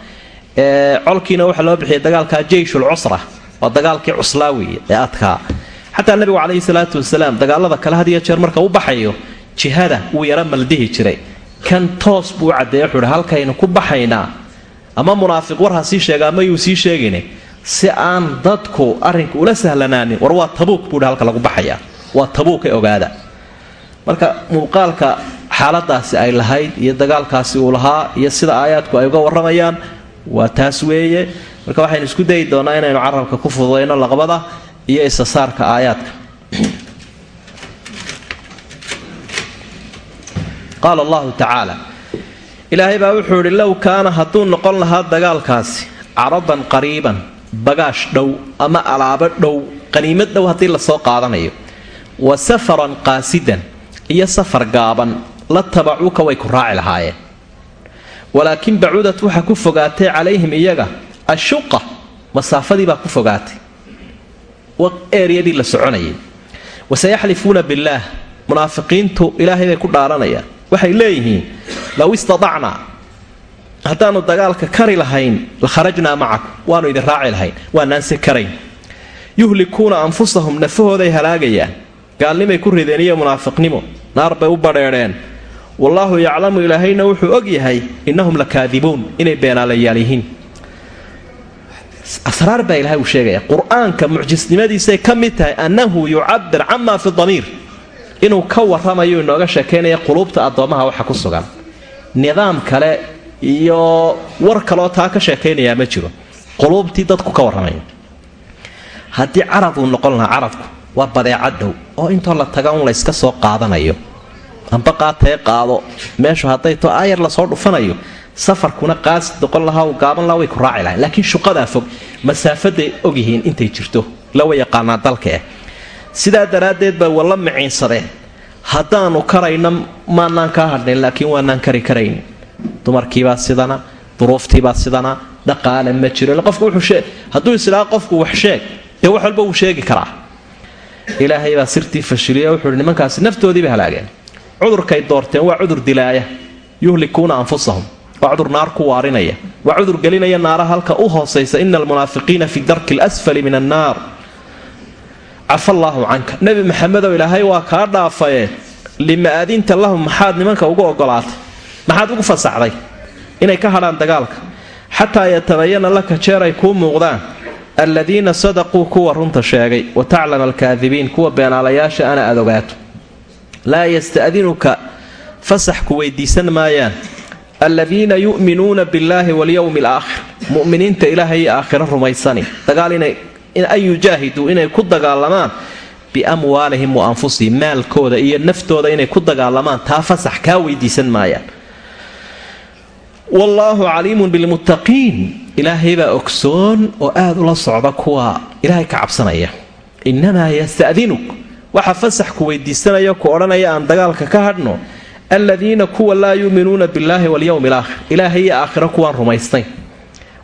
colkiina waxaa loo bixiyay dagaalka jeyshul cusra waa dagaalkii cuslaa weeye ee adkaa xataa nebigu calayhi salaatu wasalaam dagaalada kale had iyo jeer marka u baxayo jihada wuu yara maldihi jiray. Kan toos buu u hi halkaynu ku baxaynaa. Ama munaafiq war sii sheega ama sii sheegine si aan dadku arrinka ula sahlanaanin war waa tabuuk buuhi halka lagu baxayaa. Waa tabuuka ogaada. Marka muuqaalka xaaladaasi ay lahayd iyo dagaalkaasi uu lahaa iyo sida aayaadku ay uga waramayaan waa taas weeye. Marka waxaynu isku dayi doonaa inaynu carabka ku fududayno laqbada iyo isasaarka aayaadka. Qaala allahu tacaala. Ilaahay baa wuxuu idhi low kaana hadduu noqon lahaa dagaalkaasi caradan qariiban bagaash dhow ama alaabo dhow qaniimad dhow haddii la soo qaadanayo wa safaran qaasidan iyo safar gaaban la tabacuuka way ku raaci lahaayeen walaakin bacuudat waxaa ku fogaatay calayhim iyaga ashuqa masaafadii baa ku fogaatay. Eryadii la soconayay. Wasayaxlifuuna billaah munaafiqiintu ilaahay bay ku dhaaranayaan. Waxay leeyihiin low istadacnaa haddaanu dagaalka kari lahayn la kharajnaa macakum. Waanu idin raaci lahayn waanaanse karayn. Yuhlikuuna anfusahum nafahooday halaagayaan. Gaalnimay ku rideen iyo munaafiqnimo. Naar bay u badheedheen wallaahu yaclamu ilaahayna wuxuu og yahay innahum la kaadibuun inay beenaalayaal yihiin asraar baa ilahay uu sheegaya qur'aanka mucjisnimadiisay ka mid tahay annahu yucabir camaa fi damiir. Inuu ka warramayo inooga sheekaynaya quluubta addoommaha waxa ku sugan. Nidaam kale iyo war kaleoo taa ka sheekaynayaa ma jiro. Quluubtii dadku ka warramaya haddii carab uu noqon lahaa carabku waa badeecad dhow oo intoo la taga un layska soo qaadanayo amba qaatee qaado. Meeshu hadday to aayar la soo dhufanayo safarkuna qaasid noqon lahaa gaaban laha way ku raaci lahayn laakiin shuqadaa fog masaafaday ogyihiin intay jirto lawa yaqaanaa dalka eh. Sidaa daraaddeed bay walla miciinsadeen haddaanu karayna maanaan kaa hadhnayn laakiin waanaan kari karayn. Dumarkiibaa sidana duruuftiibaa sidana dhaqaale ma jiro. Qofku wuxuu hadduu islaa qofku wax sheeg dee wax walba wuu sheegi karaa. Ilaahay baa sirtii fashiliya wuxuuhi nimankaasi naftoodiibay halaageen cudurkay doorteen waa cudur dilaaya yuhlikuuna anfusahum. Waa cudur naar ku waarinaya. Waa cudur gelinaya naara halka u hoosaysa ina almunaafiqiina fi darki lasfali min annaar cafa allaahu canka. Nebi maxamedow ilaahay waa kaa dhaafaye. Lima adinta lahum maxaad nimanka ugu ogolaatay? Maxaad ugu fasaxday? Inay ka hadhaan dagaalka. Xataa yatabayana laka jeer ay kuu muuqdaan. Aladiina sadaquu kuwa runta sheegay. Wa taclama alkaadibiin kuwa beenaalayaasha ana aad ogaato laa yasta'dinuka fasax ku weydiisan maayaan. Aladiina yu'minuuna billaahi walyowmi alaakhir mu'miniinta ilaahay iyo aakhiro rumaysani. Dagaal an yujaahiduu inay ku dagaalamaan biamwaalihim wa anfusihim maalkooda iyo naftooda inay ku dagaalamaan taa fasax kaa weydiisan maayaan. Wallaahu caliimun bilmuttaqiin. Ilaahay baa ogsoon oo aad ula socda kuwa ilaahay ka cabsanaya. Innamaa yasta'dinuk waxa fasax ku weydiisanaya ku odhanaya aan dagaalka ka hadhno aladiina kuwa laa yuuminuuna billaahi walyowmi alaakhir ilaahay iyo aakhiro kuwaan rumaysnayn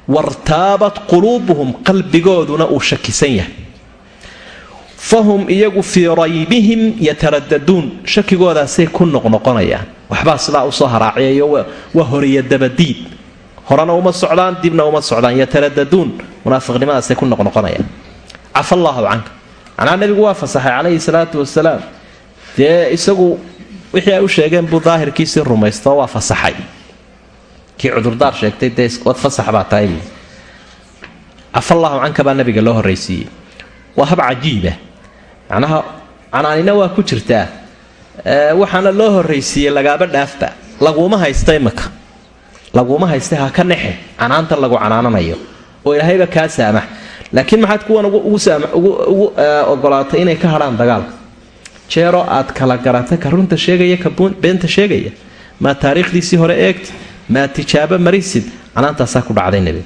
wartaabat quluubuhum qalbigooduna uu shakisan yahay. Fahum iyagu fii raybihim yataradaduun shakigoodaasay ku noqnoqonayaan. Waxbaa sidaa u soo haraaciyayo waa horiya dabadiid. Horena uma socdaan dibna uma socdaan. Yataradaduun munaafiqnimadaasay ku noqnoqonayaan. Cafa allaahu canka macnaha nebigu waa fasaxay calayhi salaatu wasalaam dee isagu wixii ay u sheegeen buu daahirkiisii rumaysto waa fasaxay. Kii cudurdaar sheegtay dee wad fasax baa tahay. Buu canka baa nabiga loo horraysiiyey. Waa hab cajiiba macnaha canaanina waa ku jirtaa. Waxaana loo horraysiiyey lagaaba dhaafba laguma haysta imaka laguma haysta ha ka nexe. Canaanta lagu canaananayo. Oo ilaahayba kaa saamax laakiin maxaad kuwan ugu ogolaatay inay ka hadhaan dagaalka? Jeero aad kala garata ka runta sheegaya ka beenta sheegaya. Maa taariikhdiisii hore eegti maa tijaabo marisid canaantaasaa ku dhacday nebi.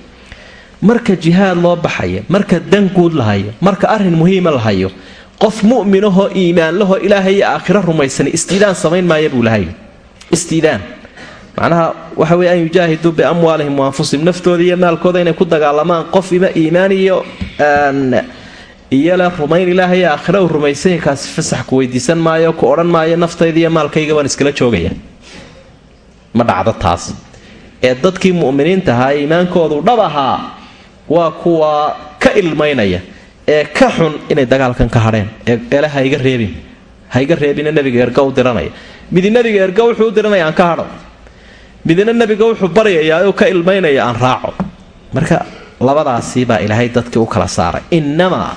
Marka jihaad loo baxaya marka danguud lahayo marka arrin muhiima lahayo qof mu'minahoo iimaanlahoo ilaahay aakhiro rumaysan istiidaan samayn maaya buu lahay istiidaan macnaha waxa weye an yujaahiduu biamwaalihim wa naftooda iyo maalkooda inay ku dagaalamaan qof ima iimaan iyo iyo le rumayn ilaahay iyo aakhiro uu rumaysanya kaasi fasax ku weydiisan maayo ku odhan maayo naftayda iyo maalkayga baan iskala joogaya. Ma dhacdo taas. Ee dadkii mu'miniinta ahaa ee iimaankoodu dhab ahaa waa kuwa ka ilmaynaya ee ka xun inay dagaalkan ka hadheen eele ha iga reebin ha iga reebina nebiga erga u diranaya. Midi nebiga erga wuxuu u diranaya aan ka hadho midina nebiga wuxuu baryayaa oo ka ilmaynaya aan raaco. Marka labadaasi baa ilaahay dadkii u kala saaray. Innamaa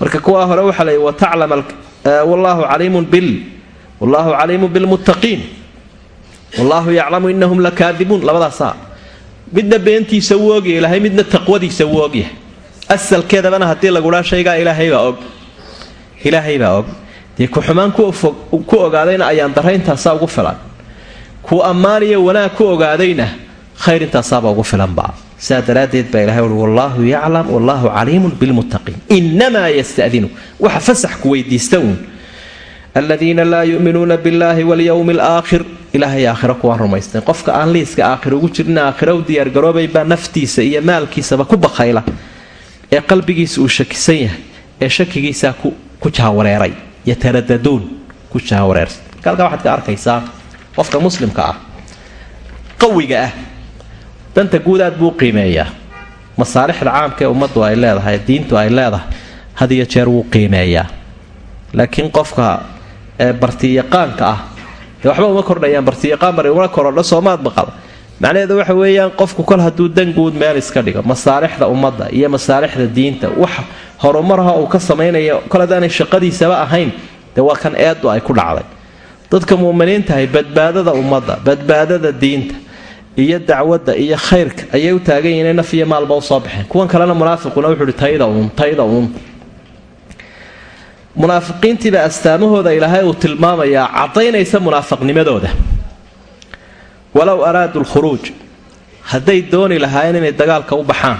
marka kuwaa hore waxaa leey wataclam wallaahu caliimun bil wallaahu caliimun bilmuttaqiin wallaahu yaclamu inahum lakaadibuun labadaasaa. Midna beentiisa wuu ogyahay ilaahay midna taqwadiisa wuu asalkeedabana haddii lagudhaa shaygaa ilaahaybaa og. Ilaahaybaa og. Dee ku xumaan ku ogaadayna ayaan darayntaasaa ugu filan ku ammaaniyo wanaag ku ogaadayna khayr intaasaaba ugu filanba sidaa daraaddeed baa ilahay ui wallaahu yaclam wallaahu caliimun bilmuttaqiin. Inamaa yastadinu waxa fasax ku weydiista uun. Aladiina laa yu'minuuna billaahi walyowmi alaakhir ilaahay aakhiro kuwaan rumaysteen qofka aan liiska aakhir ugu jirin aakhiro u diyaargaroobay baa naftiisa iyo maalkiisaba ku bakhayla ee qalbigiisa uu shakisan yahay ee shakigiisaa ku jaawareeray. Yataraddaduun ku jaawareersan halkaa waxaad ka arkaysaa qofka muslimka ah qawiga ah danta guud aad buu qiimeeyaa. Masaalixda caamka ee ummaddu ay leedahay diintu ay leedahay had jeer wuu qiimeeyaa. Laakiin qofka bartiyaqaanka ah dee waxba uma kordhayaan bartiyaqaan bari uma korodho soomaad maqal. Macnaheedu waxa weeyaan qofku kol hadduu dan guud meel iska dhigo masaalixda ummadda iyo masaalixda diinta wax horumaraha uu ka samaynayo kol haddaanay shaqadiisaba ahayn dee waa kan eedu ay ku dhacday dadka muuminiintahay badbaadada ummadda badbaadada diinta iyo dacwadda iyo khayrka ayay u taagan yihiin naf iyo maalba u soo baxeen. Kuwan kalena munaafiquna wuxuu uhi tayda uun tayda uun. Munaafiqiintiibaa astaamahooda ilaahay uu tilmaamayaa caddaynaysa munaafiqnimadooda. Walow araaduu lkhuruuj hadday dooni lahaayeen inay dagaalka u baxaan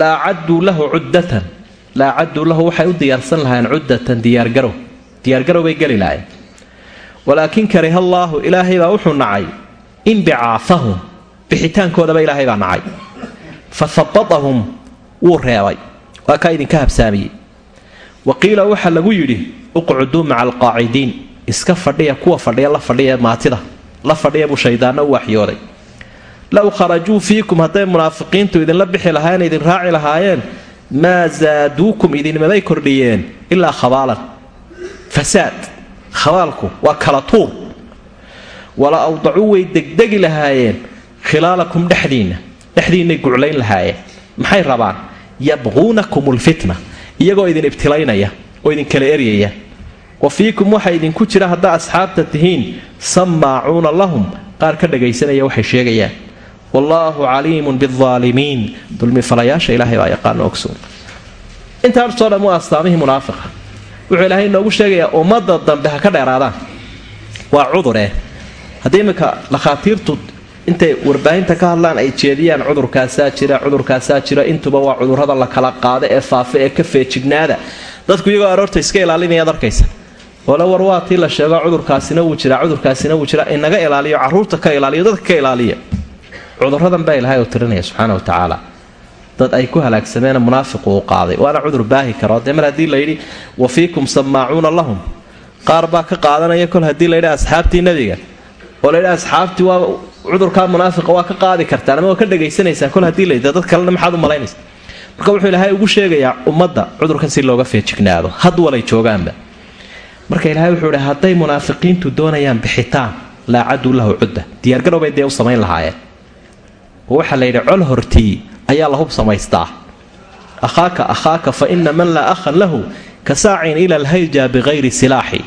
la acadduu lahu cuddatan la acadduu lahu waxay u diyaarsan lahaayeen cuddatan diyaargarow. Diyaargarow bay geli lahaayeen walaakin kariha allaahu ilaahay baa wuxuu nacay. Inbicaafahum bixitaankoodaba ilaahay baa nacay. Fa habatahum wuu reebay. Waa kaa idinka habsaamiyey. Wa qiila waxaa lagu yidhi uqcuduu maca alqaacidiin. Iska fadhiya kuwa fadhiya la fadhiya maatida. La fadhiya buu shaydaanno u waxyooday. Low kharajuu fiikum hadday munaafiqiintu idinla bixi lahaayeen idin raaci lahaayeen maa zaaduukum idinmabay kordhiyeen ilaa khabaalan. Fasaad khabaalku waa kala tuur. Wala awdacuu way degdegi lahaayeen khilaalakum dhexdiinna dhexdiinnay guclayn lahaayeen. Maxay rabaan? Yabquunakum lfitna iyagoo idin ibtilaynaya oo idin kala eryaya. Wa fiikum waxaa idinku jira haddaa asxaabta tihiin sammaacuuna lahum qaar ka dhagaysanaya waxay sheegayaan. Wallaahu caliimun biaalimiin dulmifalayaasha ilaahay baa yaqaano ogsoon. Intaasoo waa astaamihii munaafiqa wuxuu ilaahay inoogu sheegayaa ummadda dambe ha ka dheeraadaan. Waa cudure haddii iminka dhakhaatiirtu intay warbaahinta ka hadlaan ay jeediyaan cudurkaasaa jira cudurkaasaa jira. Intuba waa cudurrada la kala qaada ee faafa ee ka feejignaada. Dadku iyagoo aroorta iska ilaalinayaad arkaysa. Ole war waa tii la sheego cudurkaasina wuu jiraa cudurkaasina wuu jiraa. Inaga ilaaliyo carruurta ka ilaaliyo dadka ka ilaaliya cuduradan baa ilaahay uu tirinaya subxaana wa tacaala dad ay ku halaagsameen munaafiqu uu qaaday. Waana cudur baahi karo. Dee mar haddii layidhi wa fiikum sammaacuuna lahum. Qaar baa ka qaadanaya kol haddii layidhi asxaabtii nebiga oo layidhi asxaabtii waa cudurkaa munaafiqa waa ka qaadi kartaan ama waa ka dhagaysanaysaan kol haddii layidhi dad kalena maxaad u malaynaysa. Marka wuxuu ilaahay ugu sheegayaa ummadda cudurkan si looga feejignaado. Had walay joogaanba. Marka ilaahay wuxuu idhi hadday munaafiqiintu doonayaan bixitaan laa caduu lahu cudda. Diyaargarowbay dee u samayn lahaayeen. Oo waxaa la yidhi col hortii ayaa la hub samaystaa. Akhaaka akhaaka fa ina man laa akhan lahu ka saacin ila alhayja bikayri silaaxi.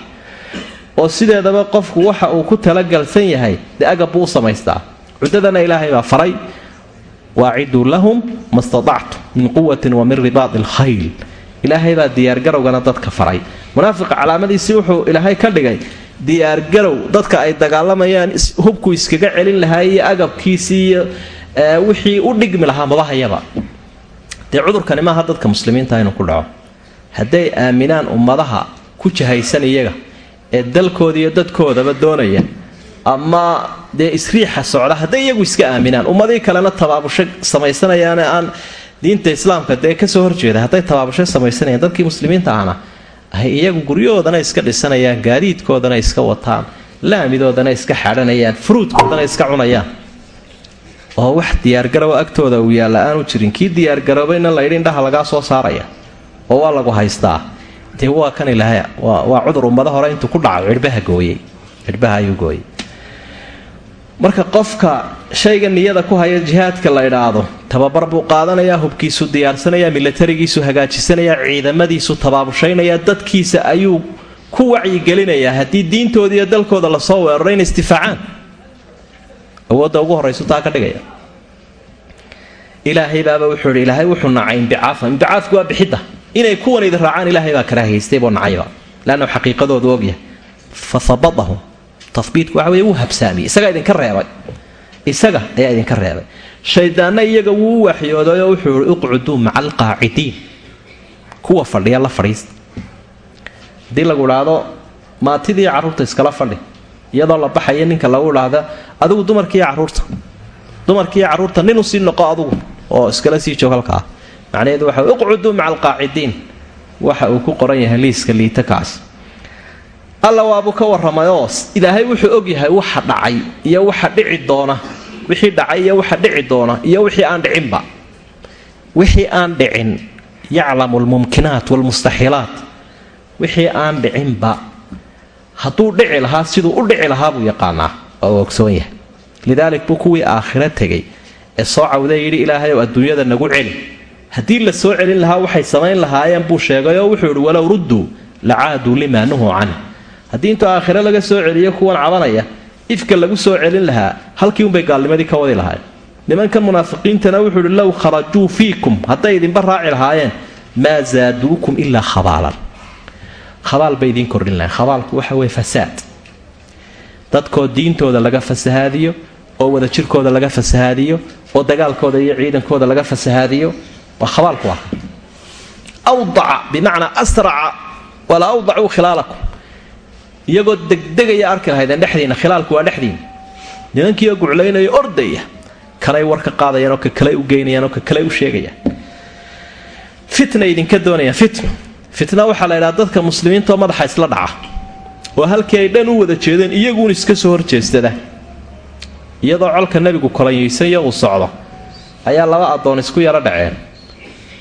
Oo sideedaba qofku waxa uu ku talagalsan yahay dee agab buu u samaystaa. Cuddadana ilaahay baa faray waaciduu lahum ma min quwatin wa min ribaadi alkhayl. Ilaahay baa diyaargarowgana dadka faray. Munaafiqa calaamadiisii wuxuu ilaahay ka dhigay diyaargarow dadka ay dagaalamayaan hubku iskaga celin lahaa iyo agabkiisii iyo wixii u dhigmi lahaa mabahayaba dee cudurkani maaha dadka muslimiinta inuu ku dhaco. Hadday aaminaan ummadaha ku jahaysan iyaga ee dalkooda iyo dadkoodaba doonaya ama dee isriixa socda hadday iyagu iska aaminaan ummadii kalena tabaabusho samaysanayaane aan diinta islaamka dee ka soo horjeeda hadday tabaabusho samaysanayaan dadkii muslimiinta ahna ay iyagu guryahoodana iska dhisanayaan gaadiidkoodana iska wataan laamidoodana iska xadhanayaan furuudkoodana iska cunayaan oo wax diyaargarowa agtooda uu yaalla aanu jirin. Kii diyaargaroobayna layidhi indhaha lagaa soo saaraya oo waa lagu haystaa. Dee waa kan ilaahay waa cudur ummado hore intuu ku dhaco cidhbaha gooyey cidhbaha ayuu gooyey. Marka qofka shayga niyada ku haya jihaadka la idhaahdo tababar buu qaadanayaa hubkiisu diyaarsanayaa milatarigiisu hagaajisanayaa ciidamadiisu tabaabushaynaya dadkiisa ayuu ku wacyigelinayaa. Haddii diintooda iyo dalkooda la soo weeraro inay istifaacaan awoodda ugu horraysu taa ka dhigaya. Ilaahay baaba wuxuu ihi ilaahay wuxuu nacay imbicaafa imbicaafku waa bixidda. Inay kuwan idin raacaan ilaahay baa karaahaystay buu nacayba leanna xaqiiqadoodu ogyahay fa habadahum tahbiidku waxa wey wuu habsaamiyey. Isagaa idinka reebay. Isaga ayaa idinka reebay. Shaydaanna iyaga wuu u waxyoodayoo wuxuu ihi uqcuduu maca alqaacidiin kuwa fadhiya la fadhiista. Haddii lagu idhaahdo maatidii carruurta iskala fadhi iyadoo la baxaya ninka lagu idhaahda adigu dumarkiiyo carruurta. Dumarkiiyo carruurta nin u sii noqo adugu oo iskala sii joog halkaa. Macnaheedu waxa uqcuduu maca alqaacidiin waxa uu ku qoran yahay liiska liita kaas alla waabuu ka warramayoo ilaahay wuxuu ogyahay waxa dhacay iyo waxa dhici doona. Wixii dhacay iyo waxa dhici doona iyo wixii aan dhicinba. Wixii aan dhicin yaclamu lmumkinaat waalmustaxiilaat wixii aan dhicinba hadduu dhici lahaa siduu u dhici lahaa buu yaqaanaa oo ogsoon yahay. Lidaalik buu kuwii aakhiro tegay ee soo cawdee yidhi ilaahay ow adduunyada nagu celi. Haddii la soo celin lahaa waxay samayn lahaayeen buu sheegay oo wuxuu ihi walow rudduu la caaduu limaa nuhuu canh haddii intuu aakhiro laga soo celiyo kuwan cabanaya ifka lagu soo celin lahaa halkii unbay gaalnimadii ka wadi lahayn nimankan munaafiqiintana wuxuu ihi low kharajuu fiikum hadday idinba raaci lahaayeen maa zaaduukum ilaa khabaalan khabaal bay idiin kordhin lahayn. Khabaalku waxa weye fasaad. Dadkoo diintooda laga fasahaadiyo oo wadajirkooda laga fasahaadiyo oo dagaalkooda iyo ciidankooda laga fasahaadiyo waa khabaalku ah. Awdaca bimacnaa asraca walaa awdacuu khilaalakum. Iyagoo degdegaya arki lahaydeen dhexdiina khilaalku waa dhexdiina. Nimankiioo guclaynaya ordaya kalay war ka qaadayaan oo ka kale u geynayaan oo ka kale u sheegayaan. Fitna idinka doonayaan fitna fitna waxaa la ydhaha dadka muslimiintaoo madaxa isla dhaca. Oo halkii ay dhan u wada jeedeen iyaguun iska soo horjeestada. Iyadoo colka nebigu kolonyaysanyo uu socdo ayaa laba addoon isku yaro dhaceen.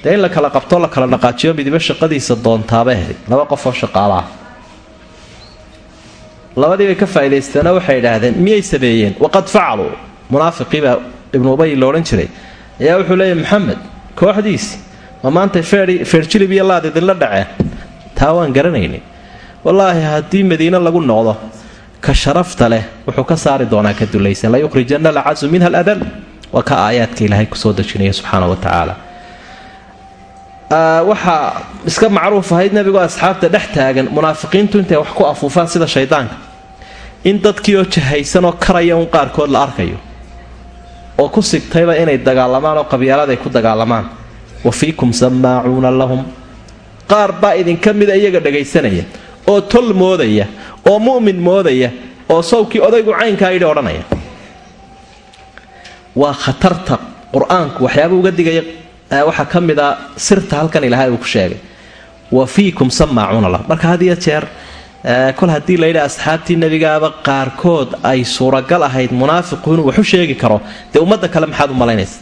Dee in la kala qabtoo la kala dhaqaajiyo midibo shaqadiisa doontaaba heli laba qof oo shaqaalaah labadii bay ka faa'idaysteenoo waxay idhaahdeen miyay sameeyeen? Waqad facaluu. Munaafiqiibaa ibnu ubay la odhan jiray. Ayaa wuxuu leeyahy maxamed kooxdiisi ma maantay feerjilib iyo laad idinla dhaceen taa waan garanaynay. Wallaahi haddii madiine lagu noqdo ka sharafta leh wuxuu ka saari doonaa ka dulaysan. La yukhrijanna alcasu minha aladal waa ka aayaadka ilaahay ku soo dejinaya subxaana wa tacaala waxaa iska macruuf ahayd nebigoo asxaabta dhex taagan munaafiqiintu intay wax ku afuufaan sida shaydaanka. In dadkii oo jahaysanoo karaya un qaarkood la arkayo. Oo ku sigtayba inay dagaalamaan oo qabyaaladaay ku dagaalamaan wa fiikum sammaacuuna lahum. Qaar baa idinka mida iyaga dhagaysanaya oo tol moodaya oo mu'min moodaya oo sawkii odaygu caynkaa yidhi odhanaya. Waa khatarta qur'aanku waxyaaba uga digaya waxaa ka mid a sirta halkan ilaahay uu ku sheegay. Wa fiikum sammaacuuna lahum. Marka had iyo jeer kol haddii layidhi asxaabtii nebigaaba qaarkood ay suuragal ahayd munaafiqu inuu waxu sheegi karo. Dee ummadda kale maxaad u malaynaysa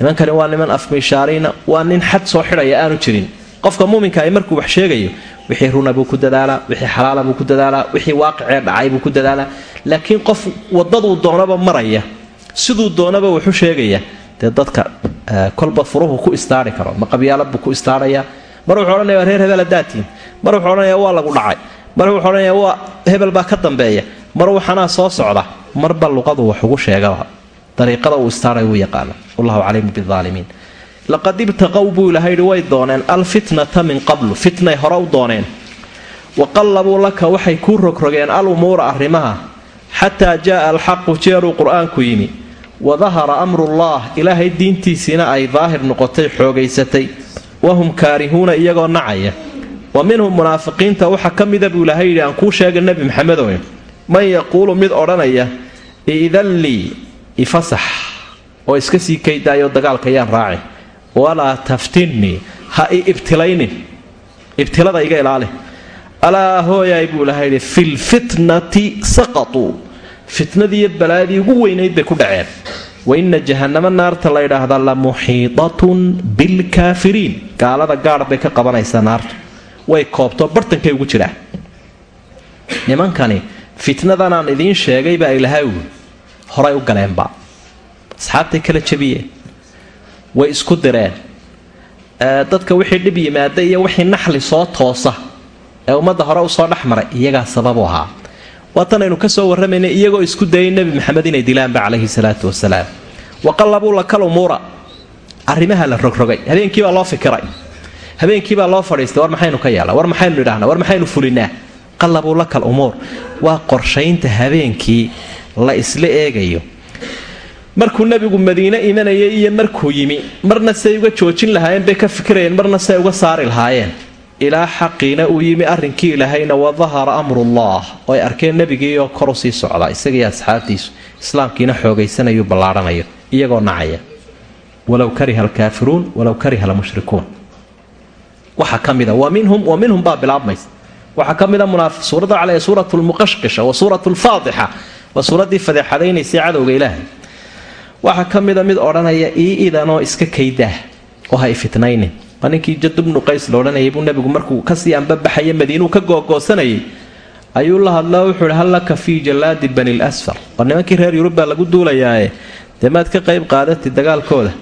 nimankani waa niman afmishaariina waa nin xad soo xidhaya aanu jirin. Qofka muuminka ay markuu wax sheegayo wixii runa buu ku dadaalaa wixii xalaala buu ku dadaalaa wixii waaqicee dhacay buu ku dadaalaa laakiin qof wadaduu doonaba maraya siduu doonaba wuxu sheegaya dee dadka kolba furuhu ku istaari karo ma qabyaalad buu ku istaaraya. Mar wuxuu odhanaya reer hebel adaatiin mar wuxuu odhanaya waa lagu dhacay. Mar wuxuu odhanaya waa hebel baa ka dambeeya. Mar waxanaa soo socda marba luqadu wax ugu sheegaba dariiqada uu istaaray wuu yaqaana wallahu caliimu biaalimiin laqad ibtaqow buu ilaha yidhi way dooneen alfitnata min qablu fitnay hore u dooneen. Wa qallabuu laka waxay kuu rogrogeen al umuura arrimaha xataa jaaa alxaqu jeeruu qur'aanku yimi. Wadahara amrullaah ilaahay diintiisiina ay daahir noqotay xoogaysatay. Wahum kaarihuuna iyagoo nacaya. Wa minhum munaafiqiinta waxaa ka mida buu ilaahay yidhi aan kuu sheega nebi maxamedow man yaquulu mid odhanaya iidan lii ifasax oo iska sii kaydaayo dagaalka yaan raaci walaa taftinnii ha i ibtilaynin. Ibtilada iga ilaali. Alaa hooyaay buu ilaha yidhi filfitnati saqatuu fitnadiiyo balaadii ugu weynayd bay ku dhaceen. Wa inna jahannamo naarta la ydhaahdaa la muxiidatun bilkaafiriin gaalada gaadh bay ka qabanaysaa naartu. Way koobto bartankay ugu jiraan. Nimankani fitnadanaan idiin sheegay baa ilahay wi horay u galeenba asxaabtay kala jabiyeen way isku direen. Dadka wixii dhib yimaada iyo wixii naxli soo toosa ee ummadda hore u soo dhex maray iyagaa sababu ahaa. Waatanaynu ka soo warramaynay iyagoo isku dayay nebi maxamed inay dilaanba calayhi salaatu wasalaam. Waqallabuu lakal umuura arrimaha la rogrogay. Habeenkiibaa loo fikiray. Habeenkiibaa loo fadhiistay. War maxaynu ka yeelna war maxaynu idhahnaa war maxaynu fulinaa qallabuu lakal umuur. Waa qorshaynta habeenkii la isla eegayo. Markuu nebigu madiine imanayay iyo markuu yimi marna say uga joojin lahaayeen bay ka fikirayeen marna say uga saari lahaayeen. Ilaa xaqiina uu yimi arrinkii ilaahayna wadahara amrullah oo arkeen nebigiioo kor u sii socdaa isagii asxaabtiisu islaamkiina xoogaysanayuu ballaarhanayo iyagoo nacaya. Walow kariha alkaafiruun walow kariha almushrikuun. Waxaa ka mida wa minhum wa baa bilaabmaysa. Waxaa ka mida suuradda cale suurat lmuqashqisha wa suurat lfaadixa waa suuraddii fadeexadaynaysay cadowga ilaahay. Waxaa ka mid odhanaya ii idanoo iska kaydaah oo ha y fitnaynin. Waa ninkii jad bnu qays la odhanayay buu nebigu markuu ka sii anbabaxaya madiinuu ka googoosanayay ayuu la hadlaa wuxuu ihi hal laka fii jallaadi bani lasfar war nimankii reer yurub baa lagu duulayaae dee maad ka qayb qaadatay dagaalkooda.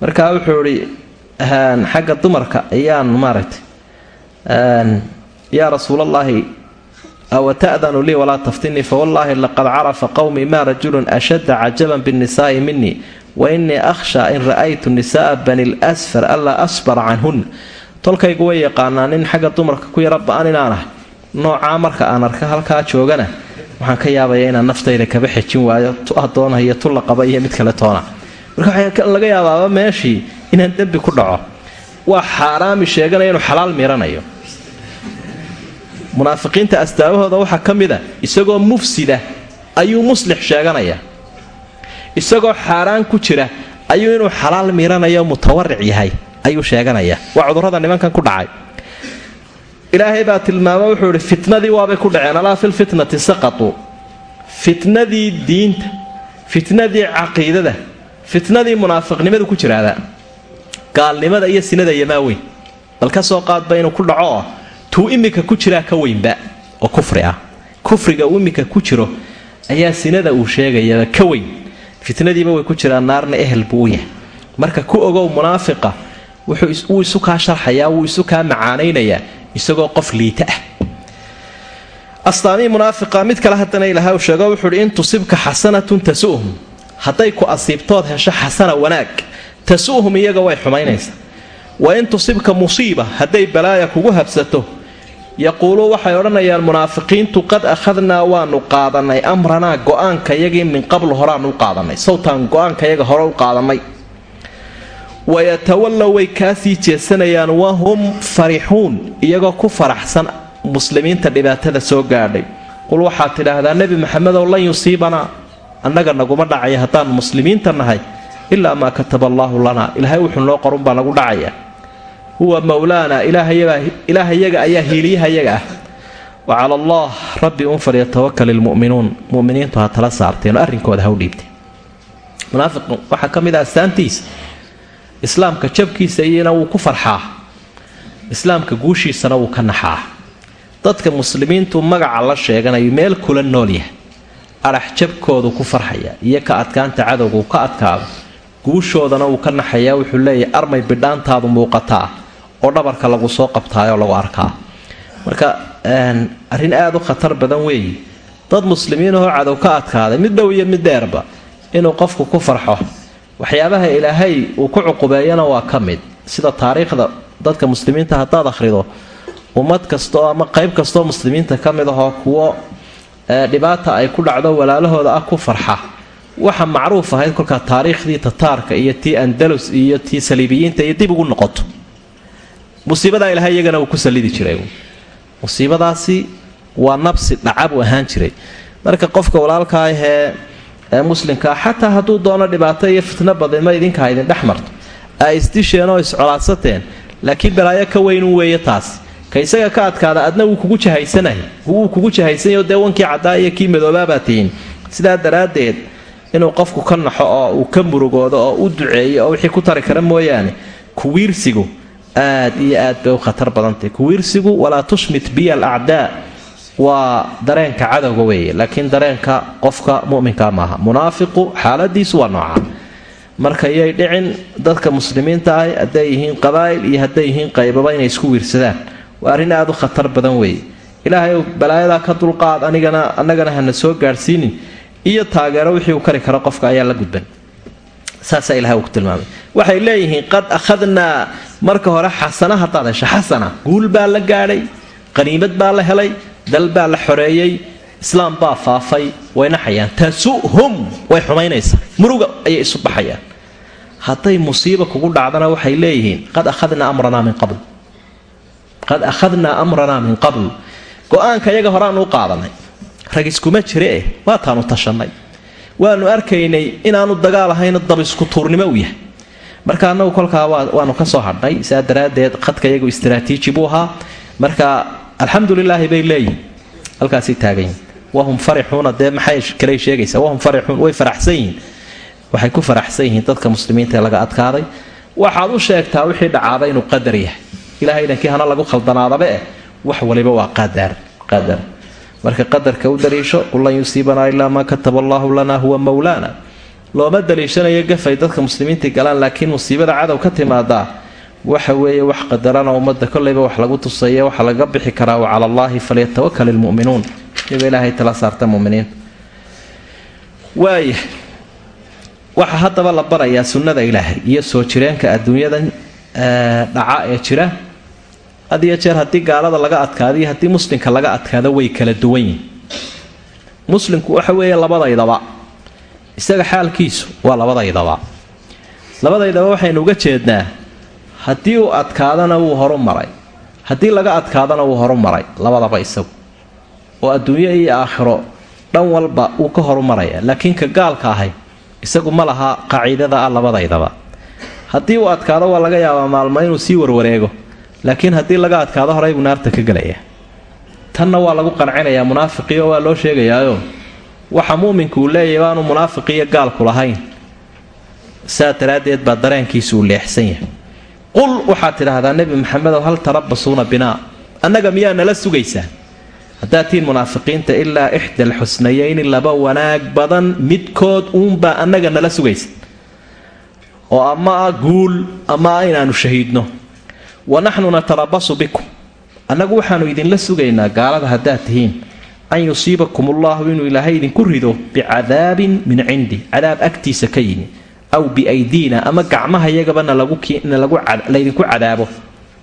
Markaa wuxuu idhi xagga dumarka ayaan maaragtay yaa rasuulallaahi awa ta'danu lii walaa taftinii fawallaahi laqad carafa qowmii maa rajulun ashadda cajaban binnisaa'i minii wa innii akhshaa in ra'aytu nisaaa bani lasfar allaa asbara canhunna tolkaygu way yaqaanaa nin xagga dumarka ku yara ba'an inaan ahay noocaa marka aan arka halkaa joogana waxaan ka yaabaya inaan naftayda kaba xejin waayo tu adoona iyo tu la qaba iyo mid kale toona marka waxaa laga yaabaaba meeshii inaan dembi ku dhaco waa xaaraami sheeganaya inuu xalaal miiranayo munaafiqiinta astaamahooda waxaa ka mid a isagoo mufsida ayuu muslix sheeganaya. Isagoo xaaraan ku jira ayuu inuu xalaal miiranayo mutawaric yahay ayuu sheeganaya. Waa cudurrada nimankan ku dhacay. Ilaahay baa tilmaama wuxuu ihi fitnadii waabay ku dhaceen alaa filfitnati saqatuu. Fitnadii diinta fitnadii caqiidada fitnadii munaafiqnimadu ku jiraada. Gaalnimada iyo sinada yamaa weyn bal ka soo qaadba inuu ku dhaco oo tuu imika ku jiraa ka weynba oo kufri ah. Kufriga uu imika ku jiro ayaa sinada uu sheegayaba ka weyn. Fitnadiiba way ku jiraan naarna ehel buu u yahay. Marka ku ogow munaafiqa wuu isu kaa sharxayaa wuu isu kaa macaanaynayaa isagoo qof liita ah. Astaamihii munaafiqa mid kale haddana ilaha u sheego wuxuuhi in tusibka xasanatun tasu'hum hadday ku asiibtood hesho xasana wanaag tasu'hum iyaga way xumaynaysaa. Wa in tusibka musiiba hadday balaaya kugu habsato yaquuluu waxay odhanayaan munaafiqiintu qad akhadnaa waanu qaadanay amranaa go'aankayagii min qabl horaanu qaadanay. Sawtaan go'aankayaga hore u qaadanay. Wayatawallow way kaasii jeesanayaan wahum farixuun iyagoo ku faraxsan muslimiinta dhibaatada soo gaadhay. Qul waxaad tidhaahdaa nebi maxamedow lan yusiibanaa annaga naguma dhacaya haddaannu muslimiinta nahay ilaa maa kataba allaahu lanaa. Ilaahay wuxuu noo qorunbaa nagu dhacaya huwa mowlaana ilaahayaga ayaa hiiliyahayaga ah. Wa cala allah rabbi un falyatawakal ilmu'minuun muminiintu ha tala saarteenoo arrinkooda ha u dhiibteen. Munaafiq waxaa ka mid ah astaantiisa islaamka jabkiisa iyana ku farxaa. Islaamka guushiisana wuu ka naxaa. Dadka muslimiintu magaca la sheeganayo meel kula nool yahay. Adhax jabkoodu ku farxaya iyo ka adkaanta cadowga uu ka adkaado guushoodana wuu ka naxayaa wuxuu leeyahay armay bidhaantaadu muuqataa oo dhabarka lagu soo qabtaayoo lagu arkaa. Marka arrin aada u khatar badan weeye dad muslimiinahoo cadow ka adkaaday mid dhow iyo mid dheerba inuu qofku ku farxo. Waxyaabaha ilaahay uu ku cuqubeeyana waa ka mid. Sida taariikhda dadka muslimiinta haddaad akhrido ummad kastaoo ama qayb kastaoo muslimiinta ka mid ahoo kuwo dhibaata ay ku dhacdo walaalahooda ah ku farxa. Waxa macruuf ahayd kolkaa taariikhdii tataarka iyo tii andalus iyo tii saliibiyiinta iyo dib ugu noqoto musiibadaa ilahay iyagana uu ku sallidi jiray. Musiibadaasi waa nabsi dhaca buu ahaan jiray. Marka qofka walaalka ahee ee muslimkaa xataa hadduu doono dhibaato iyo fitno badinma idinka idin dhex marto. Ay isdisheen oo iscolaadsateen laakiin balaayo ka weynun weeye taasi. Ka isaga ka adkaada adna wuu kugu jahaysanay wuu kugu jahaysanayoo dee wankii caddaa iyo kii madoobaabaa tihiin. Sidaa daraaddeed inuu qofku ka naxo oo uu ka murugoodo oo u duceeyo oo wixii ku tari kara mooyaane kuwiirsigu aad iyo aad bay u khatar badantahy kuwiirsigu walaa tushmit biya alacdaa. Waa dareenka cadowga weeye laakiin dareenka qofka muminka maaha. Munaafiqu xaaladiisu waa nooca marka yay dhicin dadka muslimiinta ah hadday yihiin qabaa'il iyo hadday yihiin qaybaba inay isku wiirsadaan. Waa arrin aada u khatar badan weeye. Ilaahay balaayadaa ka dulqaad anigana annagana hana soo gaadhsiinin. Iyo taageero wixii uu kari karo qofka ayaa la gudban. Saasaa ilahay uu ku tilmaamay. Waxay leeyihiin qad akhadnaa marka hore xasana haddaad hesho xasana. Guul baa la gaadhay qaniimad baa la helay dal baa la xoreeyey islaam baa faafay waynaxayaan tasuhum way xumaynaysaa. Muruga ayay isu baxayaan. Hadday musiiba kugu dhacdana waxay leeyihiin qad akhadnaa amranaa min qabl. Qad akhadnaa amranaa min qabl. Go'aanka iyaga horeaanu u qaadanay. Rag iskuma jire waataanu tashanay. Waanu arkaynay inaanu dagaal ahayno dabisku tuurnimo u yahay marka anagu kolkaa waanu ka soo hadhnay saa daraadeed qadka iyagu istraatiiji buu ahaa. Marka alxamdulilaahi bay leeyihiin halkaasay taaganyihin wahum farixuuna dee maxay kale sheegaysaa? Wahum farixuun way faraxsan waxay ku faraxsan yihiin dadka muslimiinta ee laga adkaaday. Waxaad u sheegtaa wixii dhacaada inuu qadar yahay. Ilahay dhankii hana lagu khaldanaadaba eh wax waliba waa qadar marka qadarka u daliisho qul lan yusiibanaa ilaa maa kataba allaahu lanaa huwa mowlaana looma daliishanayo gafay dadka muslimiinta galaan laakiin musiibada cadow ka timaadaa waxa weeye wax qadarana ummadda kollayba wax lagu tusaya waxa laga bixi karaa wa cala allaahi falyatawakal ilmu'minuun iba ilaahay tala saarta muminiinta waaya waxaa haddaba la barayaa sunnada ilaahay iyo soo jireenka adduunyadan dhaca ee jira. Had iyo jeer haddii gaalada laga adkaado iyo haddii muslimka laga adkaado way kala duwan yihiin muslimku waxa weeye labadaydaba isaga xaalkiisu waa labadaydaba labadaydaba waxaynu uga jeednaa haddii uu adkaadana wuu horu maray haddii laga adkaadana wuu horu maray labadaba isagu. Oo adduunyo iyo aakhiro dhan walba wuu ka horumaraya laakiin ka gaalka ahay isagu ma laha qaaciidada ah labadaydaba haddii uu adkaado waa laga yaabaa maalmo inuu sii warwareego laakiin haddii laga adkaado horey buu naarta ka gelaya tanna waa lagu qancinayaa munaafiqiio waa loo sheegayaayo waxa mu'minku uu leeyahay baanu munaafiqiyo gaalku lahayn. Saa daraaddeed baa dareenkiisu uu leexsan yahay. Qul waxaad tidhaahdaa nebi maxamedow hal tarabasuuna binaa annaga miyaa nala sugaysaan? Haddaad tihiin munaafiqiinta ilaa ixda alxusnayayni laba wanaag badan midkood uunbaa annaga nala sugaysa oo ama ah guul ama ah inaanu shahiidno. Wa naxnu natarabasu bikum. Annagu waxaanu idinla sugaynaa gaalada haddaad tihiin an yusiibakum ullahu inuu ilaahay idinku rido bicadaabin min cindi cadaab agtiisa ka yimi aw biaydiina ama gacmaha iyagaba nalaydinku cadaabo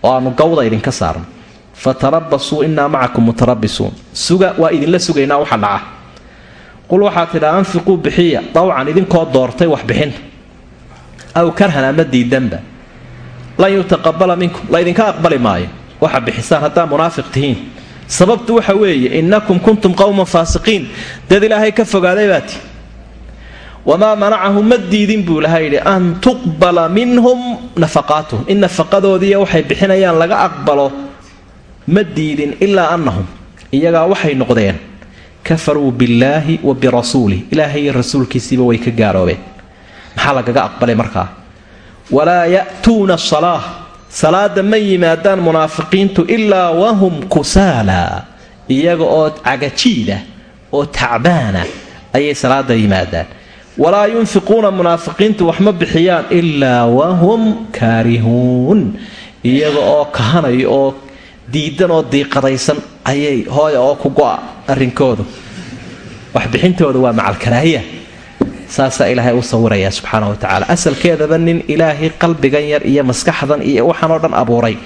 oo aanu gawda idinka saarno fatarabasuu inaa macakum mutarabisuun suga waa idinla sugaynaa waxa dhaca qul waxaa tidhaa anfiquu bixiya dawcan idinkoo doortay waxbixinta aw karhan ama diidanba lan yutaqabala minkum laydinka aqbali maayo waxa bixisaan haddaa munaafiq tihiin sababtu waxa weeye innakum kuntum qowman faasiqiin dad ilaahay ka fogaaday baati wamaa manacahum ma diidin buu ilaha yidhi an tuqbala minhum nafaqaatuhum. In nafaqadoodiiyo waxay bixinayaan laga aqbalo ma diidin ilaa annahum. Iyagaa waxay noqdeen kafaruu billaahi wa birasuulih ilaahay iyo rasuulkiisiiba way ka gaaloobeen maxaa lagaga aqbalay markaa? Walaa ya'tuuna asalaa salaada ma yimaadaan munaafiqiintu ilaa wahum kusaala. Iyaga oo cagajiida oo tacbaana ayay salaada yimaadaan. Walaa yunfiquuna munaafiqiintu wax ma bixiyaan ilaa wahum kaarihuun. Iyaga oo kahanaya oo diidan oo diiqadaysan ayay hooya oo ku go'a arrinkoodu. Waxbixintooda waa macalkaraahiya saasaa ilaahay u sawirayaa subxaana wa tacaala asalkeedaba nin ilaahay qalbigan yar iyo maskaxdan iyo waxaanoo dhan abuuray.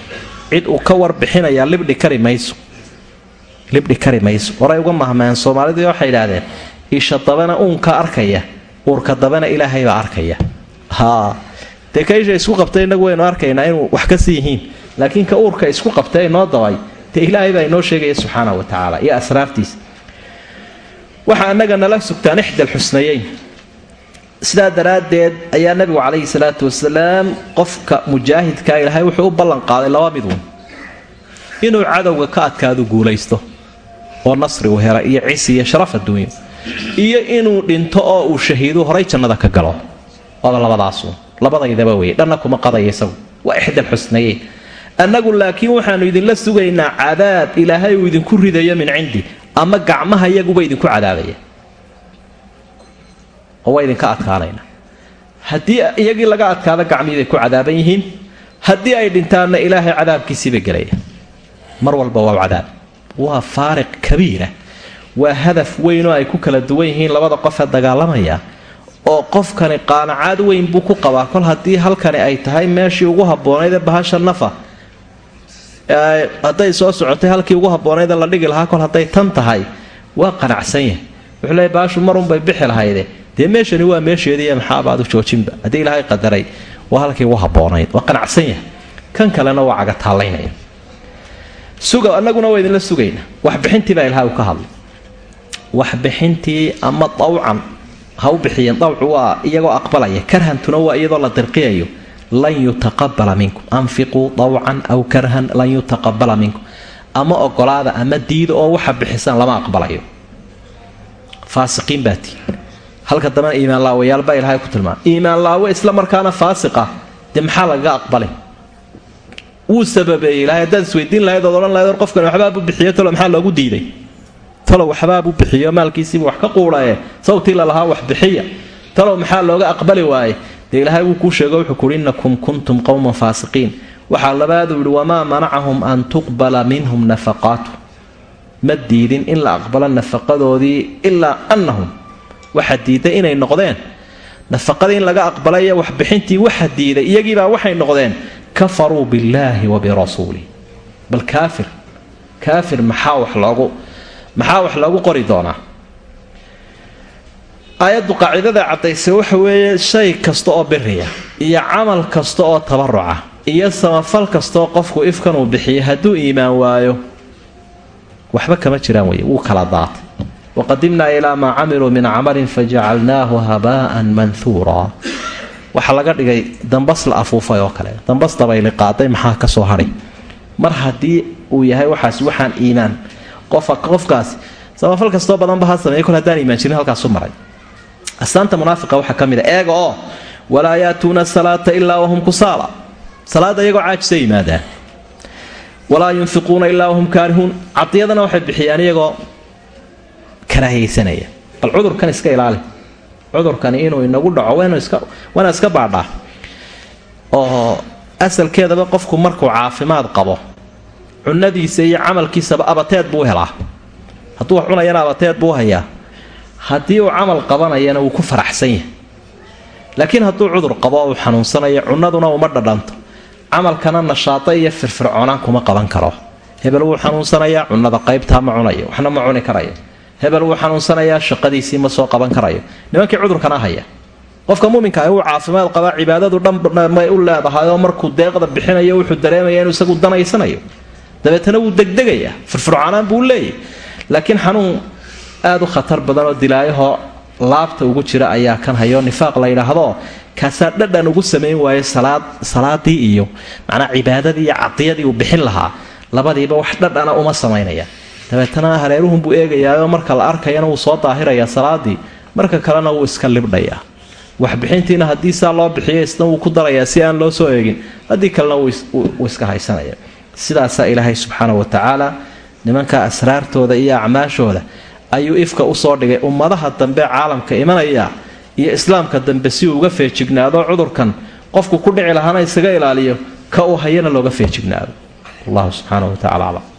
Cid uu ka warbixinayaa libdhi kari mayso. Libdhi kari mayso. Horay uga mahmeen soomaalidu waxay idhaahdeen isha dabana uunka arkaya uurka dabana ilaahay baa arkaya. Haa. Dee ka isku qabtay innagu waynu arkaynaa inuu wax ka sii yihiin. Laakiin ka uurka isku qabtay inoo dabay dee ilaahay baa inoo sheegaya subxaana wa tacaala iyo asraartiisa. Waxa annaga nala sugtaan ixda alxusnayeyn sidaa daraaddeed ayaa nabigu calayhi salaatu wasalaam qofka mujaahidkaa ilaahay wuxuu u ballan qaaday laba midun inuu cadowga ka adkaadu guulaysto oo nasri uu hela iyo cisi iyo sharaf adduunyo iyo inuu dhinto oo uu shahiidu horay jannada ka galo. Waaba labadaasu labadaydaba weye dhanna kuma qadaya isagu. Waa ixda alxusnayeyn annagu laakiin waxaanu idinla sugaynaa cadaab ilaahay uu idinku ridayo min cindi ama gacmaha iyaguba idinku cadaabaya oo waa idinka adkaanayna. Haddii iyagii laga adkaado gacmihii bay ku cadaaban yihiin. Haddii ay dhintaanna ilaahay cadaabkiisiiba gelaya mar walba waa cadaab. Waa faariq kabiira. Waa hadaf weyn oo ay ku kala duwan yihiin labada qof ee dagaalamaya oo qofkani qaanacaad weyn buu ku qabaa. Kol haddii halkani ay tahay meeshii ugu habboonayd ee bahasha nafa hadday soo socotay halkii ugu habboonayd ee la dhigi lahaa kol hadday tan tahay waa qanacsan yahay. Wuxuu leeyahy bahashu marunbay bixi lahayde dee meeshani waa meesheediiy maxaabaad u joojinba haddii ilaahay qadaray waa halkii ugu habboonayd waa qanacsan yahay. Kan kalena waa cagataallaynaya suga annaguna waa idinla sugayna. Waxbixintii baa ilahay u ka hadlay. Waxbixintii ama dawcan ha u bixiyeen dawcu waa iyagoo aqbalaya. Karhantuna waa iyadoo la dirqiyayo. Lan yutaqabala minkum. Anfiquu dawcan aw karhan lan yutaqabala minkum. Ama ogolaada ama diida oo waxa bixisaan lama aqbalayo. Faasiqiin baa tii halka dambena iimaanlaawayaalbaa ilahay ku tilmaamay iimaanlaawe isla markaana faasiqa dee maxaa lagaga aqbalay? Wuu sababeeyey ilahay haddaad isweydiin lahayd ood odhan lahayd or qofkan waxbaabu bixiyo talo maxaa loogu diiday? Talow waxbaabu bixiyo. Maalkiisiibu wax ka quudhaye sawtii lalahaa wax bixiya. Talow maxaa looga aqbali waaye? Dee ilaahay wuu kuu sheego wuxuu kuhi innakum kuntum qowman faasiqiin. Waxaa labaadu yihi wamaa manacahum an tuqbala minhum nafaqaatu. Ma diidin in la aqbalo nafaqadoodii ilaa annahum waxa diiday inay noqdeen. Nafaqadii in laga aqbalaya waxbixintii waxa diiday iyagiibaa waxay noqdeen kafaruu billaahi wa birasuulih bal kaafir kaafir maxaa wax loogu maxaa wax loogu qori doonaa? Aayaddu qaacidada caddayse waxa weeye shay kasta oo biriya iyo camal kasta oo tabaruca iyo samafal kastaoo qofku ifkan uu bixiyo hadduu iimaan waayo waxba kama jiraan weye wuu kala daatay waqadimnaa ilaa maa camiluu min camalin fajacalnaahu habaa'an manhuura waxaa laga dhigay dambas la afuufay oo kale. dambas dabayli qaaday maxaa ka soo hadhay mar haddii uu yahay waxaas waxaan iimaan. Qofa qofkaasi samafal kastoo badanba ha sameeye kol haddaan iimaan jirin halkaasu maray. Astaanta munaafiqa waxaa ka mid a. Eega oo walaa yaatuuna salaata ilaa wahum kusaala. Salaada iyagoo caajisa yimaadaan. Walaa yunfiquuna ilaa wahum kaarihuun. Cadiyadana waxay bixiyaan iyagoo karaahiyeysanaya bal cudurkan iska ilaali. Cudurkani inuu inagu dhaco waana iska baadhaa. Oo asalkeedaba qofku markuu caafimaad qabo cunadiisa iyo camalkiisaba abateed buu helaa. Hadduu wax cunayana abateed buu hayaa. Haddii uu camal qabanayana wuu ku faraxsan yahay. Laakiin hadduu cudur qabo uu xanuunsanayo cunaduna uma dhadhanto. Camalkana nashaado iyo firfircoonaan kuma qaban karo. Hebel wuu xanuunsanayaa cunada qaybtaa ma cunayo waxna ma cuni karayo hebel wuu xanuunsanayaa shaqadiisii ma soo qaban karayo. Nimankii cudurkana haya. Qofka muminka ah caafimaad qabaa cibaadadu dhanmay u leedahay markuu deeqda bixinayo wuxuu dareemaya inuu isagu danaysanayo. Dabeetana wuu degdegayaa firfircoonaan buu leeyahy laakiin xanuun aada u khatar badan oo dilaayahoo laabta ugu jira ayaa kan hayo nifaaq la yidhaahdo kaasaa dhadhan ugu samayn waayo salaadii iyo macnaa cibaadadii iyo cadiyadii uu bixin lahaa. Labadiiba wax dhadhana uma samaynaya dabeetana hareeruhunbuu eegayaao marka la arkayana wuu soo daahirayaa salaadii. Marka kalena wuu iska libdhayaa. Waxbixintiina haddii saa loo bixiyo isna wuu ku darayaa si aan loo soo eegin. Haddii kalena wuu iska haysanaya. Sidaasaa ilaahay subxaana wa tacaala nimanka asraartooda iyo acmaashooda ayuu ifka u soo dhigay. Ummadaha dambe caalamka imanaya iyo islaamka dambe si uu uga feejignaado cudurkan qofku ku dhici lahaana isaga ilaaliyo ka uu hayana looga feejignaado. Allahu subxaana wa tacala